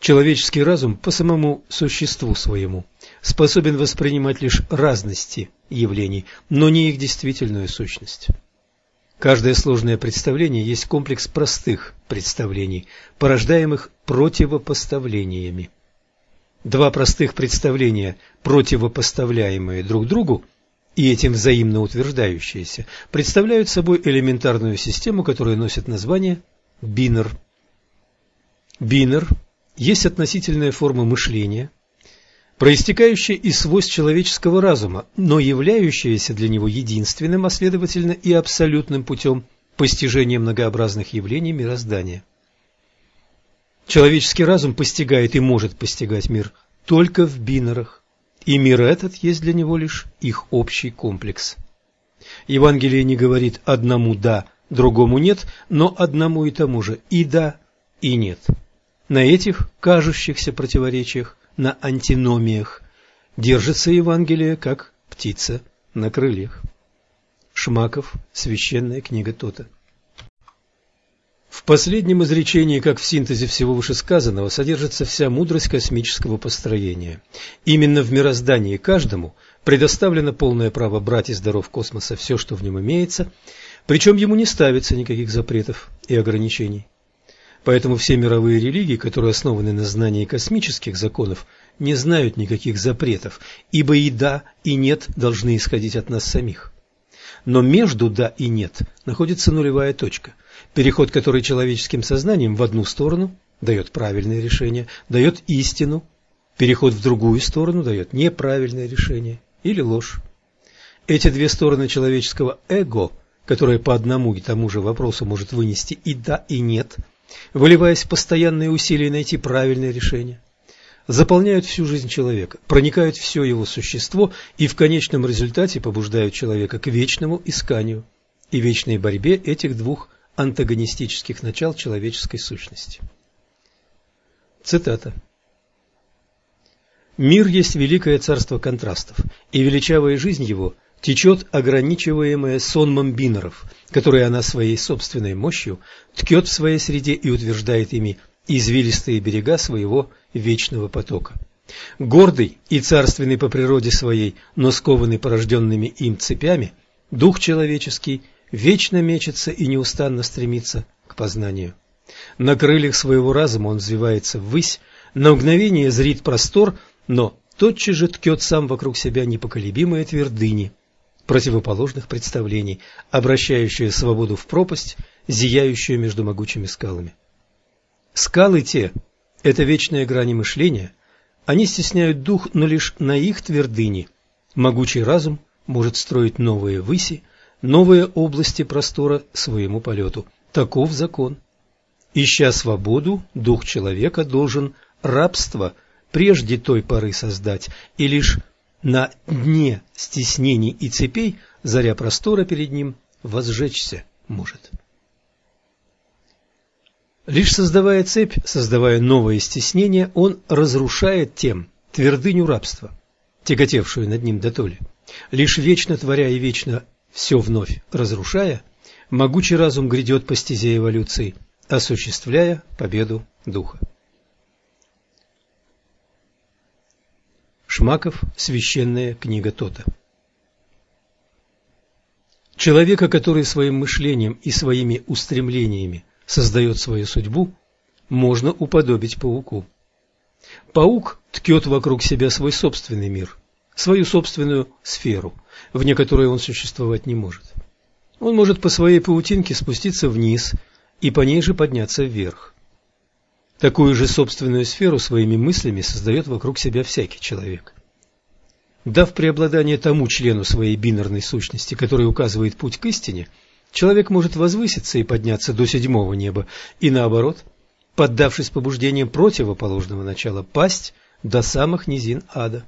Speaker 1: Человеческий разум по самому существу своему способен воспринимать лишь разности явлений, но не их действительную сущность. Каждое сложное представление есть комплекс простых представлений, порождаемых противопоставлениями. Два простых представления, противопоставляемые друг другу и этим взаимно утверждающиеся, представляют собой элементарную систему, которая носит название бинер. Бинер есть относительная форма мышления – проистекающее из свойств человеческого разума, но являющееся для него единственным, а следовательно и абсолютным путем постижения многообразных явлений мироздания. Человеческий разум постигает и может постигать мир только в бинарах, и мир этот есть для него лишь их общий комплекс. Евангелие не говорит одному «да», другому «нет», но одному и тому же и «да», и «нет». На этих кажущихся противоречиях, на антиномиях, держится Евангелие, как птица на крыльях. Шмаков, священная книга Тота. В последнем изречении, как в синтезе всего вышесказанного, содержится вся мудрость космического построения. Именно в мироздании каждому предоставлено полное право брать из даров космоса все, что в нем имеется, причем ему не ставится никаких запретов и ограничений. Поэтому все мировые религии, которые основаны на знании космических законов, не знают никаких запретов, ибо и «да», и «нет» должны исходить от нас самих. Но между «да» и «нет» находится нулевая точка, переход который человеческим сознанием в одну сторону дает правильное решение, дает истину, переход в другую сторону дает неправильное решение или ложь. Эти две стороны человеческого эго, которое по одному и тому же вопросу может вынести и «да», и «нет», выливаясь в постоянные усилия найти правильное решение, заполняют всю жизнь человека, проникают в все его существо и в конечном результате побуждают человека к вечному исканию и вечной борьбе этих двух антагонистических начал человеческой сущности. Цитата. «Мир есть великое царство контрастов, и величавая жизнь его течет ограничиваемая сонмом бинеров, которые она своей собственной мощью ткет в своей среде и утверждает ими извилистые берега своего вечного потока. Гордый и царственный по природе своей, но скованный порожденными им цепями, дух человеческий вечно мечется и неустанно стремится к познанию. На крыльях своего разума он взвивается ввысь, на мгновение зрит простор, но тотчас же ткет сам вокруг себя непоколебимые твердыни, противоположных представлений, обращающие свободу в пропасть, зияющую между могучими скалами. Скалы те – это вечные грани мышления, они стесняют дух, но лишь на их твердыни могучий разум может строить новые выси, новые области простора своему полету. Таков закон. Ища свободу, дух человека должен рабство прежде той поры создать, и лишь на дне стеснений и цепей заря простора перед ним возжечься может. Лишь создавая цепь, создавая новое стеснение, он разрушает тем твердыню рабства, тяготевшую над ним дотоле. Лишь вечно творя и вечно все вновь разрушая, могучий разум грядет по стезе эволюции, осуществляя победу духа. Шмаков «Священная книга Тота». Человека, который своим мышлением и своими устремлениями создает свою судьбу, можно уподобить пауку. Паук ткет вокруг себя свой собственный мир, свою собственную сферу, вне которой он существовать не может. Он может по своей паутинке спуститься вниз и по ней же подняться вверх. Такую же собственную сферу своими мыслями создает вокруг себя всякий человек. Дав преобладание тому члену своей бинарной сущности, который указывает путь к истине – Человек может возвыситься и подняться до седьмого неба, и наоборот, поддавшись побуждениям противоположного начала, пасть до самых низин ада.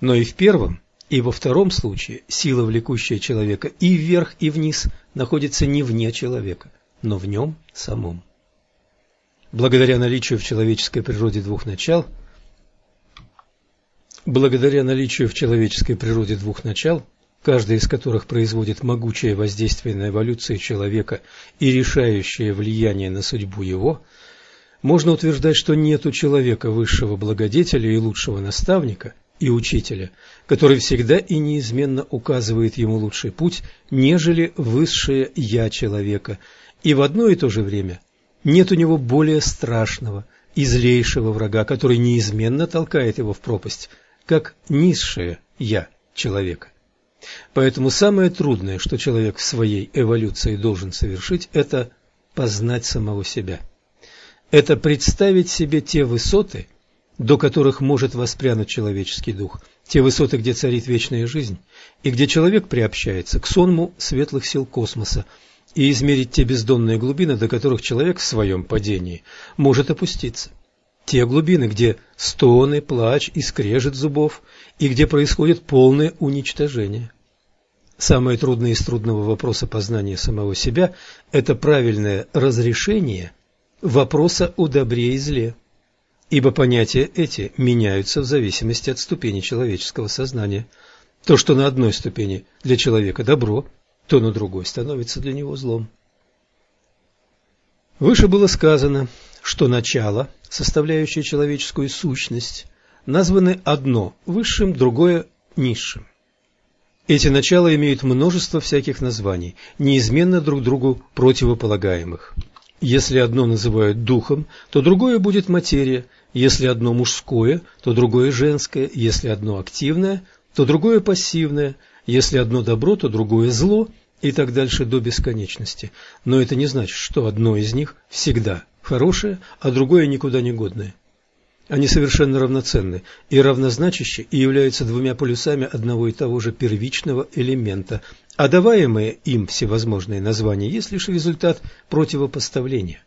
Speaker 1: Но и в первом, и во втором случае сила, влекущая человека и вверх, и вниз, находится не вне человека, но в нем самом. Благодаря наличию в человеческой природе двух начал, благодаря наличию в человеческой природе двух начал, каждая из которых производит могучее воздействие на эволюцию человека и решающее влияние на судьбу его, можно утверждать, что нет у человека высшего благодетеля и лучшего наставника и учителя, который всегда и неизменно указывает ему лучший путь, нежели высшее «я» человека, и в одно и то же время нет у него более страшного и злейшего врага, который неизменно толкает его в пропасть, как низшее «я» человека. Поэтому самое трудное, что человек в своей эволюции должен совершить, это познать самого себя. Это представить себе те высоты, до которых может воспрянуть человеческий дух, те высоты, где царит вечная жизнь, и где человек приобщается к сонму светлых сил космоса, и измерить те бездонные глубины, до которых человек в своем падении может опуститься. те глубины, где стоны, плач и скрежет зубов, и где происходит полное уничтожение. Самое трудное из трудного вопроса познания самого себя – это правильное разрешение вопроса о добре и зле, ибо понятия эти меняются в зависимости от ступени человеческого сознания. То, что на одной ступени для человека добро, то на другой становится для него злом. Выше было сказано, что начало, составляющее человеческую сущность, названы одно высшим, другое низшим. Эти начала имеют множество всяких названий, неизменно друг другу противополагаемых. Если одно называют духом, то другое будет материя, если одно мужское, то другое женское, если одно активное, то другое пассивное, если одно добро, то другое зло и так дальше до бесконечности. Но это не значит, что одно из них всегда хорошее, а другое никуда не годное. Они совершенно равноценны и равнозначащи и являются двумя полюсами одного и того же первичного элемента, а даваемые им всевозможные названия есть лишь результат противопоставления.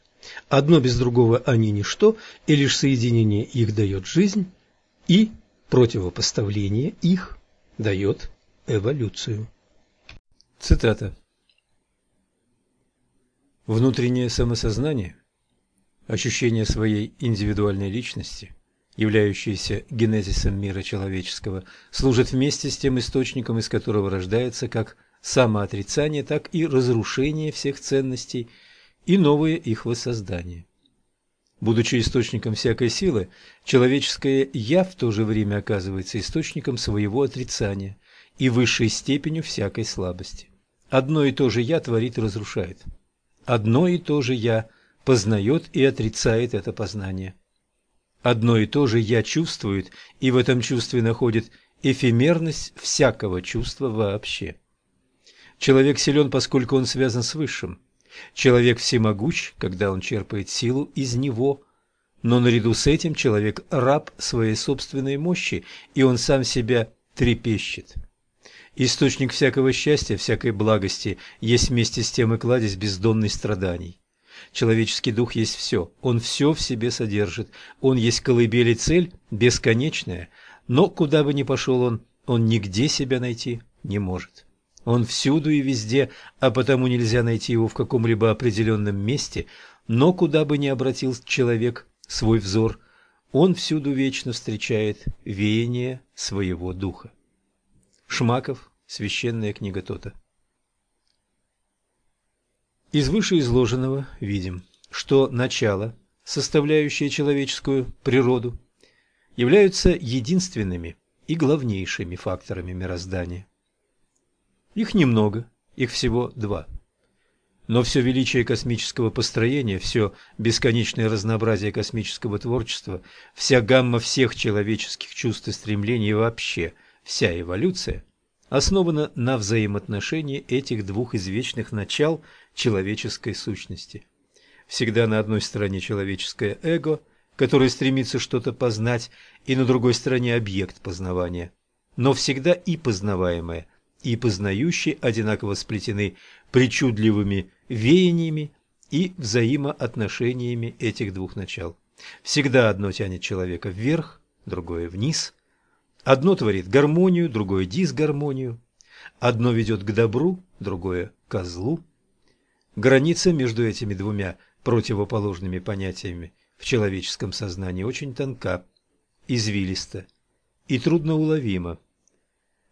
Speaker 1: Одно без другого они ничто, и лишь соединение их дает жизнь, и противопоставление их дает эволюцию. Цитата. Внутреннее самосознание ощущение своей индивидуальной личности, являющееся генезисом мира человеческого, служит вместе с тем источником, из которого рождается как самоотрицание, так и разрушение всех ценностей и новое их воссоздание. Будучи источником всякой силы, человеческое «я» в то же время оказывается источником своего отрицания и высшей степенью всякой слабости. Одно и то же «я» творит и разрушает. Одно и то же «я» познает и отрицает это познание. Одно и то же «я» чувствует, и в этом чувстве находит эфемерность всякого чувства вообще. Человек силен, поскольку он связан с Высшим. Человек всемогущ, когда он черпает силу из него. Но наряду с этим человек раб своей собственной мощи, и он сам себя трепещет. Источник всякого счастья, всякой благости есть вместе с тем и кладезь бездонных страданий. Человеческий дух есть все, он все в себе содержит, он есть колыбель и цель, бесконечная, но куда бы ни пошел он, он нигде себя найти не может. Он всюду и везде, а потому нельзя найти его в каком-либо определенном месте, но куда бы ни обратил человек свой взор, он всюду вечно встречает веяние своего духа. Шмаков, священная книга Тота. Из вышеизложенного видим, что начало, составляющее человеческую природу, являются единственными и главнейшими факторами мироздания. Их немного, их всего два. Но все величие космического построения, все бесконечное разнообразие космического творчества, вся гамма всех человеческих чувств и стремлений и вообще вся эволюция основана на взаимоотношении этих двух извечных начал человеческой сущности. Всегда на одной стороне человеческое эго, которое стремится что-то познать, и на другой стороне объект познавания. Но всегда и познаваемое, и познающие одинаково сплетены причудливыми веяниями и взаимоотношениями этих двух начал. Всегда одно тянет человека вверх, другое вниз. Одно творит гармонию, другое дисгармонию. Одно ведет к добру, другое – к злу. Граница между этими двумя противоположными понятиями в человеческом сознании очень тонка, извилиста и трудноуловима.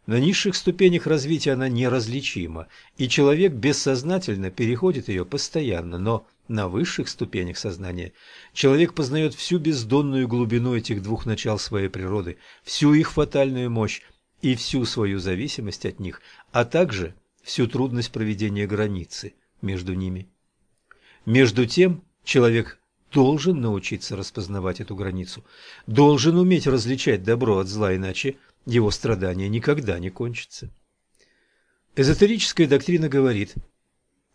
Speaker 1: На низших ступенях развития она неразличима, и человек бессознательно переходит ее постоянно, но на высших ступенях сознания человек познает всю бездонную глубину этих двух начал своей природы, всю их фатальную мощь и всю свою зависимость от них, а также всю трудность проведения границы – между ними. Между тем, человек должен научиться распознавать эту границу, должен уметь различать добро от зла, иначе его страдания никогда не кончатся. Эзотерическая доктрина говорит,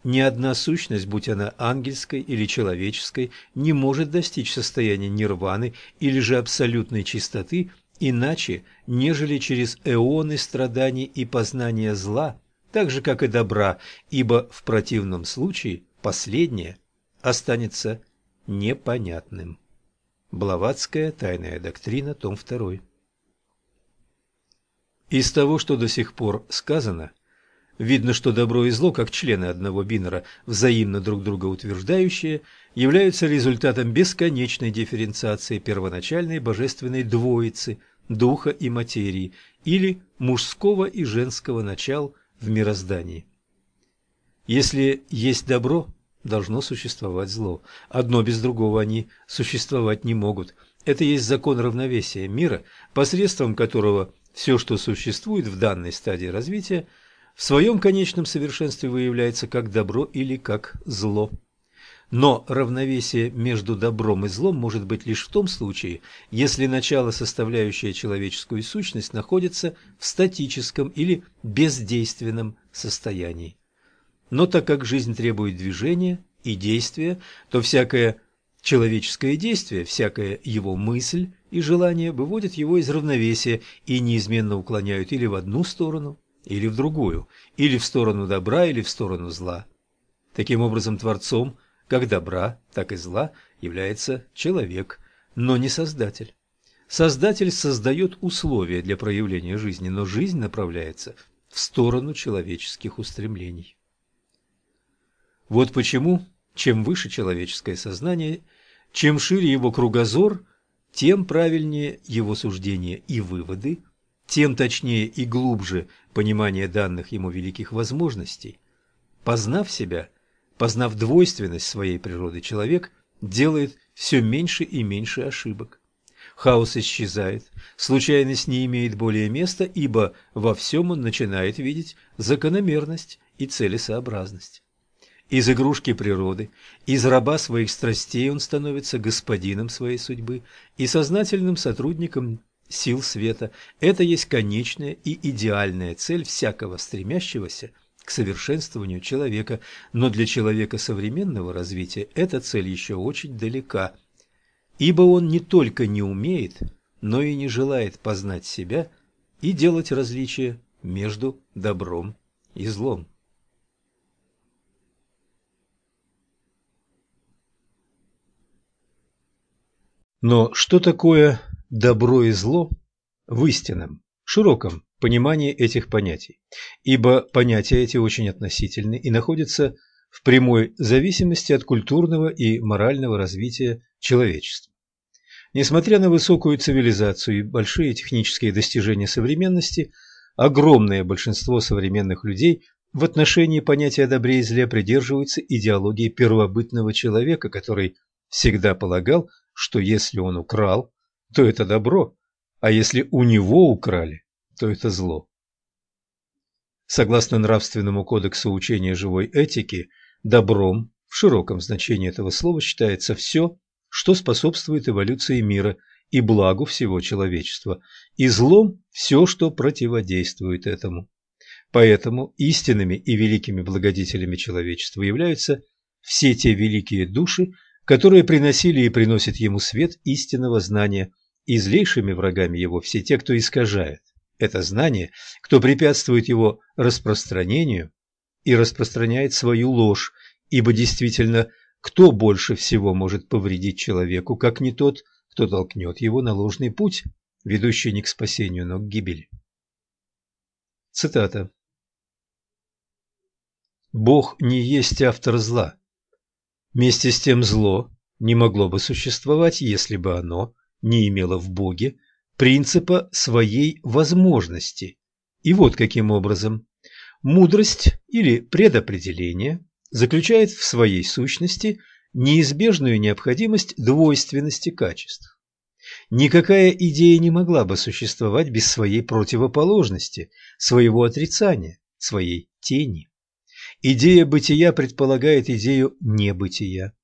Speaker 1: ни одна сущность, будь она ангельской или человеческой, не может достичь состояния нирваны или же абсолютной чистоты иначе, нежели через эоны страданий и познания зла так же, как и добра, ибо в противном случае последнее останется непонятным. Блаватская тайная доктрина, том 2. Из того, что до сих пор сказано, видно, что добро и зло, как члены одного бинера, взаимно друг друга утверждающие, являются результатом бесконечной дифференциации первоначальной божественной двоицы духа и материи или мужского и женского начал в мироздании. Если есть добро, должно существовать зло. Одно без другого они существовать не могут. Это есть закон равновесия мира, посредством которого все, что существует в данной стадии развития, в своем конечном совершенстве выявляется как добро или как зло. Но равновесие между добром и злом может быть лишь в том случае, если начало, составляющее человеческую сущность, находится в статическом или бездейственном состоянии. Но так как жизнь требует движения и действия, то всякое человеческое действие, всякая его мысль и желание выводят его из равновесия и неизменно уклоняют или в одну сторону, или в другую, или в сторону добра, или в сторону зла. Таким образом, Творцом как добра, так и зла является человек, но не Создатель. Создатель создает условия для проявления жизни, но жизнь направляется в сторону человеческих устремлений. Вот почему, чем выше человеческое сознание, чем шире его кругозор, тем правильнее его суждения и выводы, тем точнее и глубже понимание данных ему великих возможностей. Познав себя, познав двойственность своей природы, человек делает все меньше и меньше ошибок. Хаос исчезает, случайность не имеет более места, ибо во всем он начинает видеть закономерность и целесообразность. Из игрушки природы, из раба своих страстей он становится господином своей судьбы и сознательным сотрудником сил света. Это есть конечная и идеальная цель всякого стремящегося к совершенствованию человека, но для человека современного развития эта цель еще очень далека, ибо он не только не умеет, но и не желает познать себя и делать различия между добром и злом. Но что такое добро и зло в истинном, широком понимании этих понятий? Ибо понятия эти очень относительны и находятся в прямой зависимости от культурного и морального развития человечества. Несмотря на высокую цивилизацию и большие технические достижения современности, огромное большинство современных людей в отношении понятия добре и зле придерживаются идеологии первобытного человека, который всегда полагал, что если он украл, то это добро, а если у него украли, то это зло. Согласно нравственному кодексу учения живой этики, добром в широком значении этого слова считается все, что способствует эволюции мира и благу всего человечества, и злом все, что противодействует этому. Поэтому истинными и великими благодетелями человечества являются все те великие души, которые приносили и приносят ему свет истинного знания, и злейшими врагами его все те, кто искажает это знание, кто препятствует его распространению и распространяет свою ложь, ибо действительно, кто больше всего может повредить человеку, как не тот, кто толкнет его на ложный путь, ведущий не к спасению, но к гибели. Цитата. «Бог не есть автор зла, Вместе с тем зло не могло бы существовать, если бы оно не имело в Боге принципа своей возможности. И вот каким образом. Мудрость или предопределение заключает в своей сущности неизбежную необходимость двойственности качеств. Никакая идея не могла бы существовать без своей противоположности, своего отрицания, своей тени. Идея бытия предполагает идею небытия.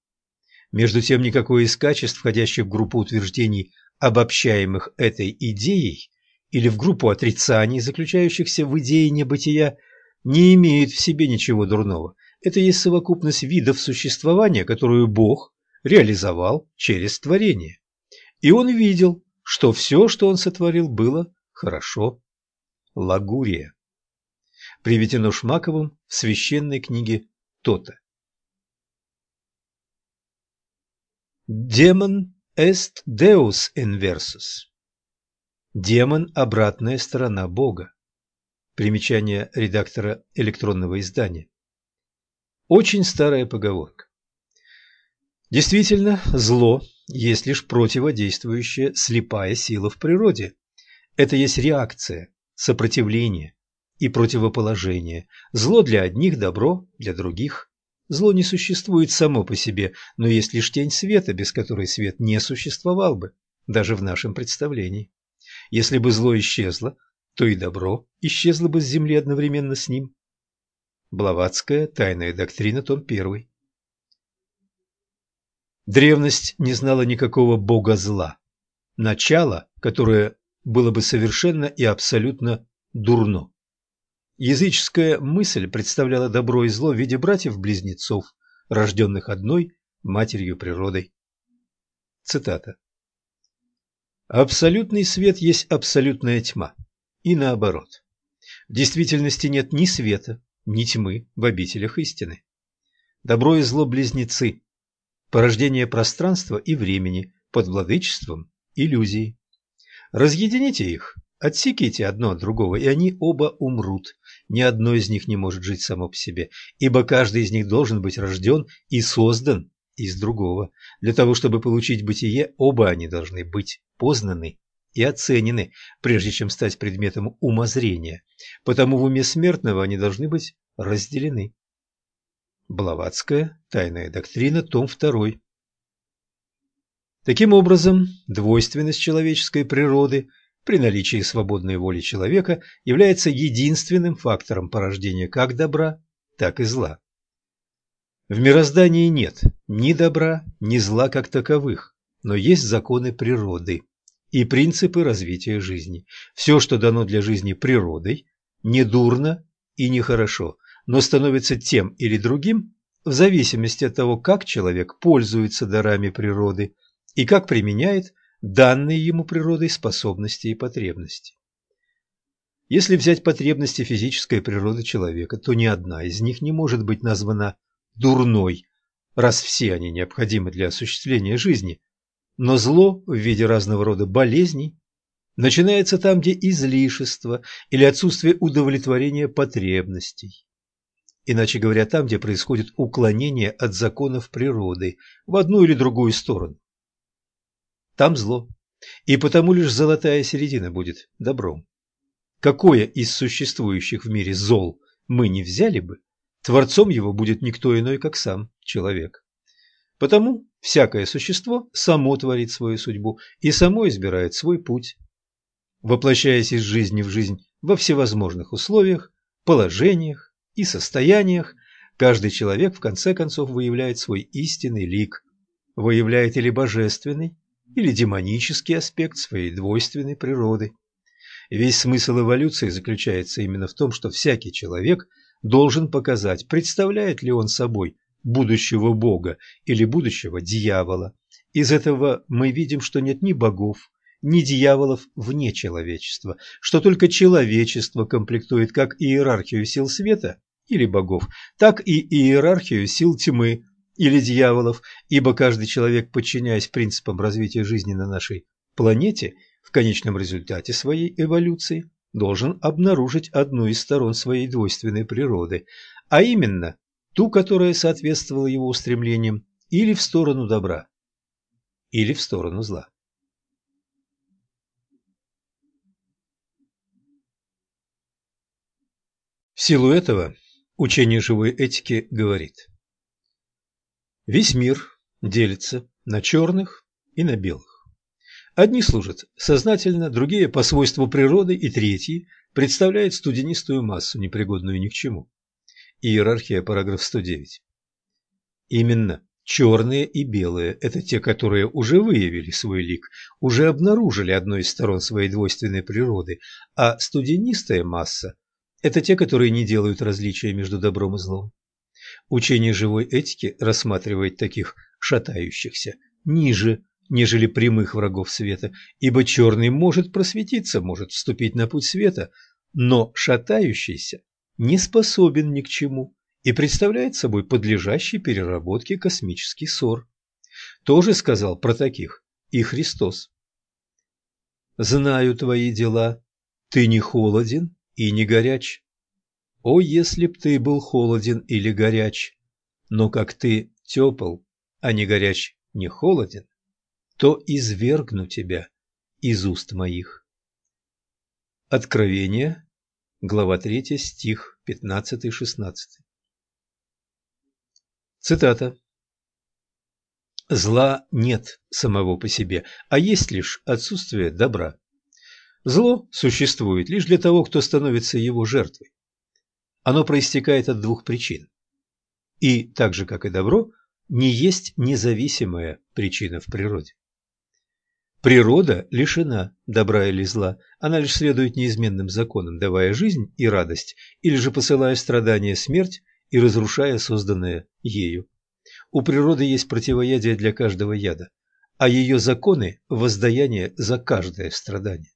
Speaker 1: Между тем, никакое из качеств, входящих в группу утверждений, обобщаемых этой идеей, или в группу отрицаний, заключающихся в идее небытия, не имеет в себе ничего дурного. Это есть совокупность видов существования, которую Бог реализовал через творение. И он видел, что все, что он сотворил, было хорошо. Лагурия приведено Шмаковым в священной книге Тота. Демон est deus inversus. Демон – обратная сторона Бога. Примечание редактора электронного издания. Очень старая поговорка. Действительно, зло есть лишь противодействующая слепая сила в природе. Это есть реакция, сопротивление и противоположение. Зло для одних, добро для других. Зло не существует само по себе, но есть лишь тень света, без которой свет не существовал бы, даже в нашем представлении. Если бы зло исчезло, то и добро исчезло бы с земли одновременно с ним. Блаватская тайная доктрина, том 1. Древность не знала никакого бога зла, начала, которое было бы совершенно и абсолютно дурно. Языческая мысль представляла добро и зло в виде братьев-близнецов, рожденных одной матерью природой. Цитата. Абсолютный свет есть абсолютная тьма, и наоборот. В действительности нет ни света, ни тьмы в обителях истины. Добро и зло – близнецы, порождение пространства и времени под владычеством иллюзии. Разъедините их, отсеките одно от другого, и они оба умрут, ни одно из них не может жить само по себе, ибо каждый из них должен быть рожден и создан из другого. Для того, чтобы получить бытие, оба они должны быть познаны и оценены, прежде чем стать предметом умозрения. Потому в уме смертного они должны быть разделены. Блаватская. Тайная доктрина. Том 2. Таким образом, двойственность человеческой природы при наличии свободной воли человека является единственным фактором порождения как добра, так и зла. В мироздании нет ни добра, ни зла как таковых, но есть законы природы и принципы развития жизни. Все, что дано для жизни природой, не дурно и не хорошо, но становится тем или другим в зависимости от того, как человек пользуется дарами природы и как применяет данные ему природой способности и потребности. Если взять потребности физической природы человека, то ни одна из них не может быть названа дурной, раз все они необходимы для осуществления жизни. Но зло в виде разного рода болезней начинается там, где излишество или отсутствие удовлетворения потребностей. Иначе говоря, там, где происходит уклонение от законов природы в одну или другую сторону там зло, и потому лишь золотая середина будет добром. Какое из существующих в мире зол мы не взяли бы, творцом его будет никто иной, как сам человек. Потому всякое существо само творит свою судьбу и само избирает свой путь, воплощаясь из жизни в жизнь во всевозможных условиях, положениях и состояниях, каждый человек в конце концов выявляет свой истинный лик, выявляет или божественный, или демонический аспект своей двойственной природы. Весь смысл эволюции заключается именно в том, что всякий человек должен показать, представляет ли он собой будущего бога или будущего дьявола. Из этого мы видим, что нет ни богов, ни дьяволов вне человечества, что только человечество комплектует как иерархию сил света или богов, так и иерархию сил тьмы или дьяволов, ибо каждый человек, подчиняясь принципам развития жизни на нашей планете, в конечном результате своей эволюции должен обнаружить одну из сторон своей двойственной природы, а именно ту, которая соответствовала его устремлениям или в сторону добра, или в сторону зла. В силу этого учение живой этики говорит – Весь мир делится на черных и на белых. Одни служат сознательно, другие по свойству природы и третьи представляют студенистую массу, непригодную ни к чему. Иерархия, параграф 109. Именно черные и белые – это те, которые уже выявили свой лик, уже обнаружили одну из сторон своей двойственной природы, а студенистая масса – это те, которые не делают различия между добром и злом. Учение живой этики рассматривает таких шатающихся ниже, нежели прямых врагов света, ибо черный может просветиться, может вступить на путь света, но шатающийся не способен ни к чему и представляет собой подлежащий переработке космический ссор. Тоже сказал про таких и Христос. Знаю твои дела, ты не холоден и не горяч. О, если б ты был холоден или горяч, но как ты тепл, а не горяч, не холоден, то извергну тебя из уст моих. Откровение, глава 3, стих 15-16. Цитата. Зла нет самого по себе, а есть лишь отсутствие добра. Зло существует лишь для того, кто становится его жертвой. Оно проистекает от двух причин. И, так же как и добро, не есть независимая причина в природе. Природа лишена добра или зла, она лишь следует неизменным законам, давая жизнь и радость, или же посылая страдания, смерть и разрушая созданное ею. У природы есть противоядие для каждого яда, а ее законы – воздаяние за каждое страдание.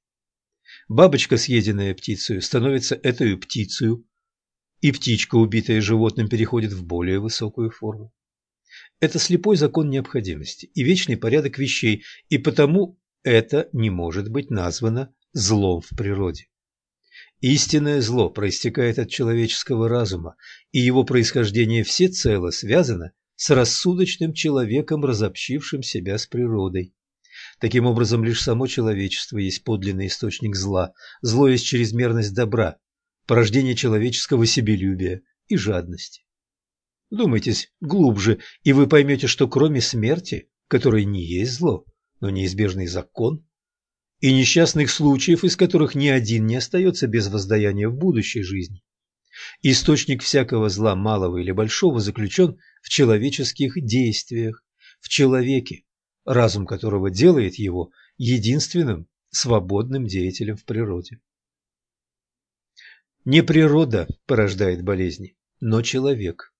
Speaker 1: Бабочка, съеденная птицей, становится этой птицей, и птичка, убитая животным, переходит в более высокую форму. Это слепой закон необходимости и вечный порядок вещей, и потому это не может быть названо злом в природе. Истинное зло проистекает от человеческого разума, и его происхождение всецело связано с рассудочным человеком, разобщившим себя с природой. Таким образом, лишь само человечество есть подлинный источник зла. Зло есть чрезмерность добра, порождение человеческого себелюбия и жадности. Думайтесь глубже, и вы поймете, что кроме смерти, которая не есть зло, но неизбежный закон, и несчастных случаев, из которых ни один не остается без воздаяния в будущей жизни, источник всякого зла, малого или большого, заключен в человеческих действиях, в человеке, разум которого делает его единственным свободным деятелем в природе. Не природа порождает болезни, но человек.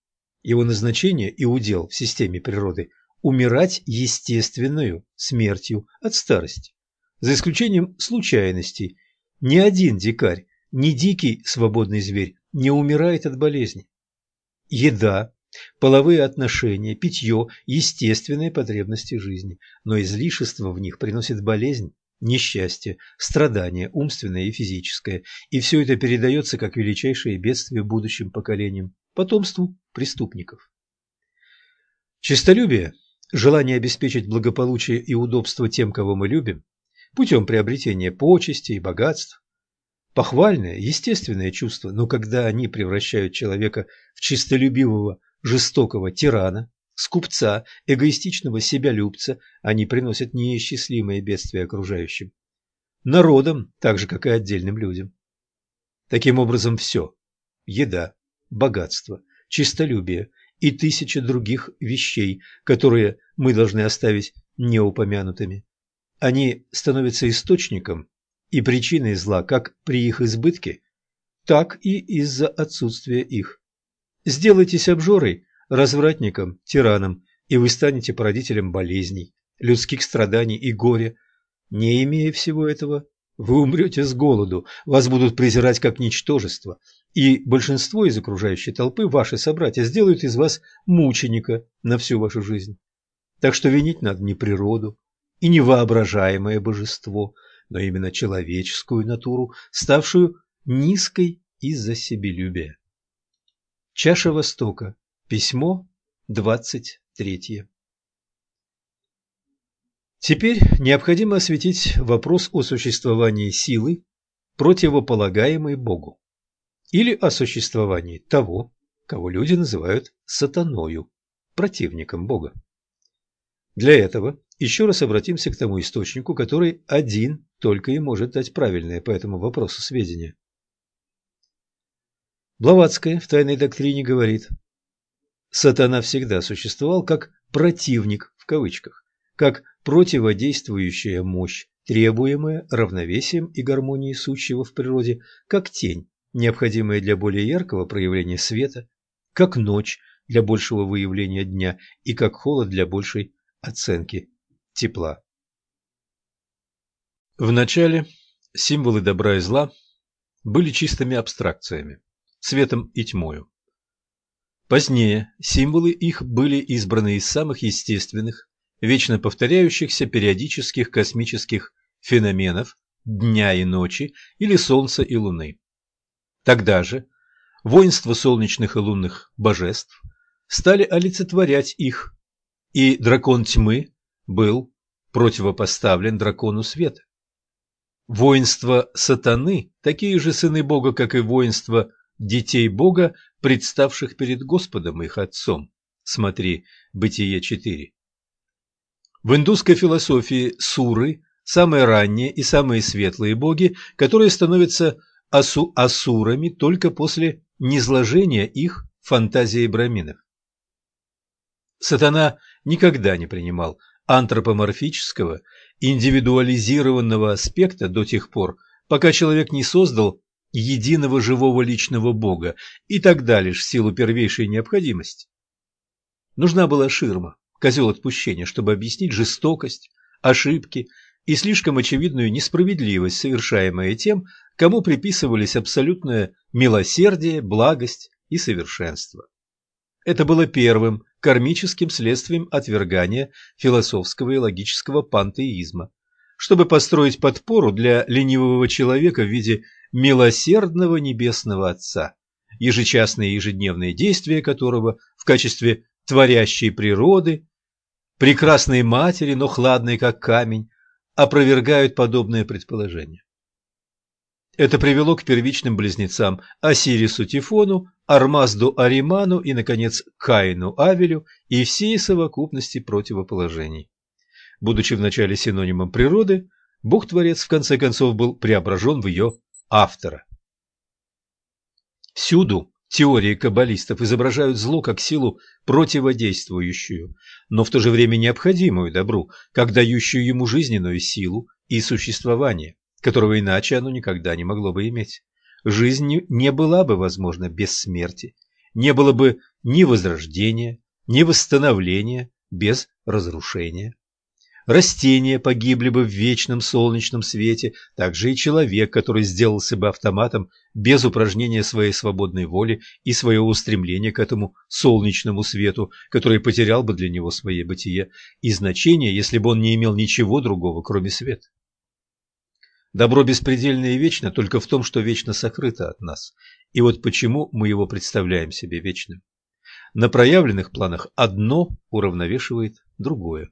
Speaker 1: Его назначение и удел в системе природы – умирать естественную смертью от старости. За исключением случайностей, ни один дикарь, ни дикий свободный зверь не умирает от болезни. Еда, половые отношения, питье – естественные потребности жизни, но излишество в них приносит болезнь, несчастье, страдание, умственное и физическое, и все это передается как величайшее бедствие будущим поколениям потомству преступников. Честолюбие, желание обеспечить благополучие и удобство тем, кого мы любим, путем приобретения почестей и богатств, похвальное, естественное чувство, но когда они превращают человека в чистолюбивого, жестокого тирана, скупца, эгоистичного себялюбца, они приносят неисчислимые бедствия окружающим. Народам, так же, как и отдельным людям. Таким образом, все – еда, богатство, чистолюбие и тысячи других вещей, которые мы должны оставить неупомянутыми. Они становятся источником и причиной зла как при их избытке, так и из-за отсутствия их. Сделайтесь обжорой, развратником, тираном, и вы станете породителем болезней, людских страданий и горя. Не имея всего этого, вы умрете с голоду, вас будут презирать как ничтожество, и большинство из окружающей толпы, ваши собратья, сделают из вас мученика на всю вашу жизнь. Так что винить надо не природу и не божество, но именно человеческую натуру, ставшую низкой из-за себелюбия. Чаша Востока. Письмо 23. Теперь необходимо осветить вопрос о существовании силы, противополагаемой Богу или о существовании того, кого люди называют сатаною, противником Бога. Для этого еще раз обратимся к тому источнику, который один только и может дать правильное по этому вопросу сведения. Блаватская в «Тайной доктрине» говорит, «Сатана всегда существовал как «противник» в кавычках, как противодействующая мощь, требуемая равновесием и гармонией сущего в природе, как тень, необходимые для более яркого проявления света, как ночь для большего выявления дня и как холод для большей оценки тепла. Вначале символы добра и зла были чистыми абстракциями, светом и тьмою. Позднее символы их были избраны из самых естественных, вечно повторяющихся периодических космических феноменов дня и ночи или Солнца и Луны. Тогда же воинство солнечных и лунных божеств стали олицетворять их, и дракон тьмы был противопоставлен дракону света. Воинство сатаны – такие же сыны Бога, как и воинство детей Бога, представших перед Господом их Отцом. Смотри, Бытие 4. В индусской философии суры – самые ранние и самые светлые боги, которые становятся асу асурами только после низложения их фантазии браминов. Сатана никогда не принимал антропоморфического, индивидуализированного аспекта до тех пор, пока человек не создал единого живого личного Бога, и тогда лишь в силу первейшей необходимости. Нужна была ширма, козел отпущения, чтобы объяснить жестокость, ошибки и слишком очевидную несправедливость, совершаемые тем, кому приписывались абсолютное милосердие, благость и совершенство. Это было первым кармическим следствием отвергания философского и логического пантеизма, чтобы построить подпору для ленивого человека в виде милосердного небесного Отца, ежечасные и ежедневные действия которого в качестве творящей природы, прекрасной матери, но хладной как камень, опровергают подобное предположение. Это привело к первичным близнецам Осирису Тифону, Армазду Ариману и, наконец, Каину Авелю и всей совокупности противоположений. Будучи вначале синонимом природы, Бог-творец в конце концов был преображен в ее автора. Всюду теории каббалистов изображают зло как силу противодействующую, но в то же время необходимую добру, как дающую ему жизненную силу и существование которого иначе оно никогда не могло бы иметь. Жизнь не была бы возможна без смерти, не было бы ни возрождения, ни восстановления без разрушения. Растения погибли бы в вечном солнечном свете, также и человек, который сделался бы автоматом без упражнения своей свободной воли и своего устремления к этому солнечному свету, который потерял бы для него свое бытие и значение, если бы он не имел ничего другого, кроме света. Добро беспредельно и вечно только в том, что вечно сокрыто от нас. И вот почему мы его представляем себе вечным. На проявленных планах одно уравновешивает другое.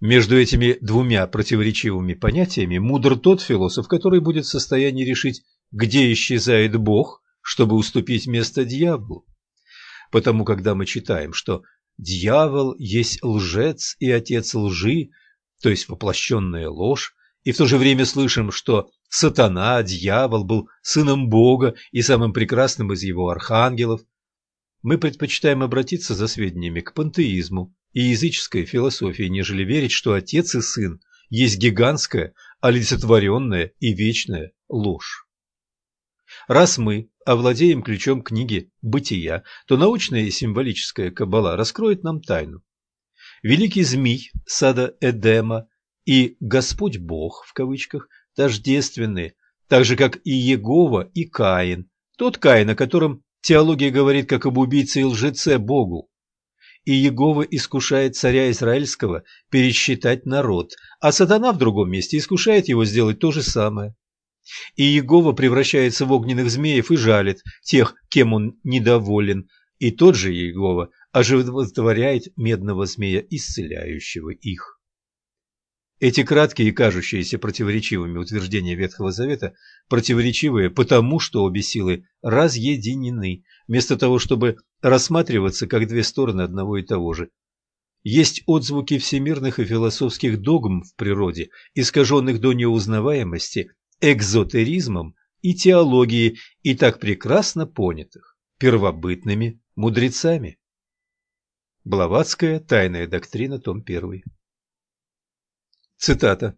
Speaker 1: Между этими двумя противоречивыми понятиями мудр тот философ, который будет в состоянии решить, где исчезает Бог, чтобы уступить место дьяволу. Потому, когда мы читаем, что дьявол есть лжец и отец лжи, то есть воплощенная ложь, и в то же время слышим, что сатана, дьявол, был сыном Бога и самым прекрасным из его архангелов, мы предпочитаем обратиться за сведениями к пантеизму и языческой философии, нежели верить, что отец и сын есть гигантская, олицетворенная и вечная ложь. Раз мы овладеем ключом книги «Бытия», то научная и символическая каббала раскроет нам тайну. Великий змей сада Эдема и Господь Бог, в кавычках, тождественны, так же, как и Егова и Каин, тот Каин, о котором теология говорит как об убийце и лжеце Богу. И Егова искушает царя Израильского пересчитать народ, а сатана в другом месте искушает его сделать то же самое. И Егова превращается в огненных змеев и жалит тех, кем он недоволен, и тот же Егова оживотворяет медного змея, исцеляющего их. Эти краткие и кажущиеся противоречивыми утверждения Ветхого Завета противоречивые потому, что обе силы разъединены, вместо того, чтобы рассматриваться как две стороны одного и того же. Есть отзвуки всемирных и философских догм в природе, искаженных до неузнаваемости экзотеризмом и теологией, и так прекрасно понятых первобытными мудрецами. Блаватская тайная доктрина, том 1. Цитата.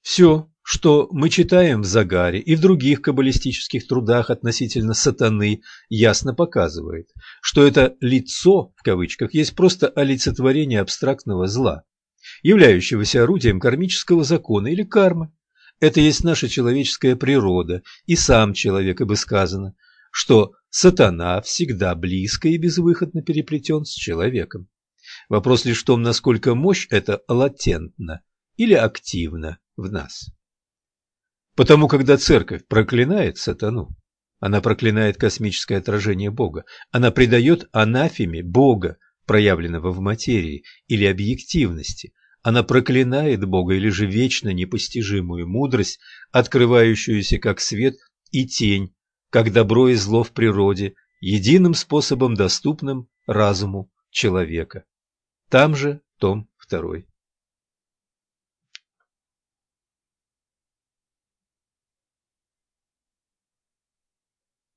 Speaker 1: «Все, что мы читаем в Загаре и в других каббалистических трудах относительно сатаны, ясно показывает, что это «лицо» в кавычках есть просто олицетворение абстрактного зла, являющегося орудием кармического закона или кармы. Это есть наша человеческая природа, и сам человек, и бы сказано, что сатана всегда близко и безвыходно переплетен с человеком. Вопрос лишь в том, насколько мощь эта латентна или активна в нас. Потому когда церковь проклинает сатану, она проклинает космическое отражение Бога, она предает анафеме Бога, проявленного в материи или объективности, она проклинает Бога или же вечно непостижимую мудрость, открывающуюся как свет и тень, как добро и зло в природе, единым способом, доступным разуму человека. Там же том 2.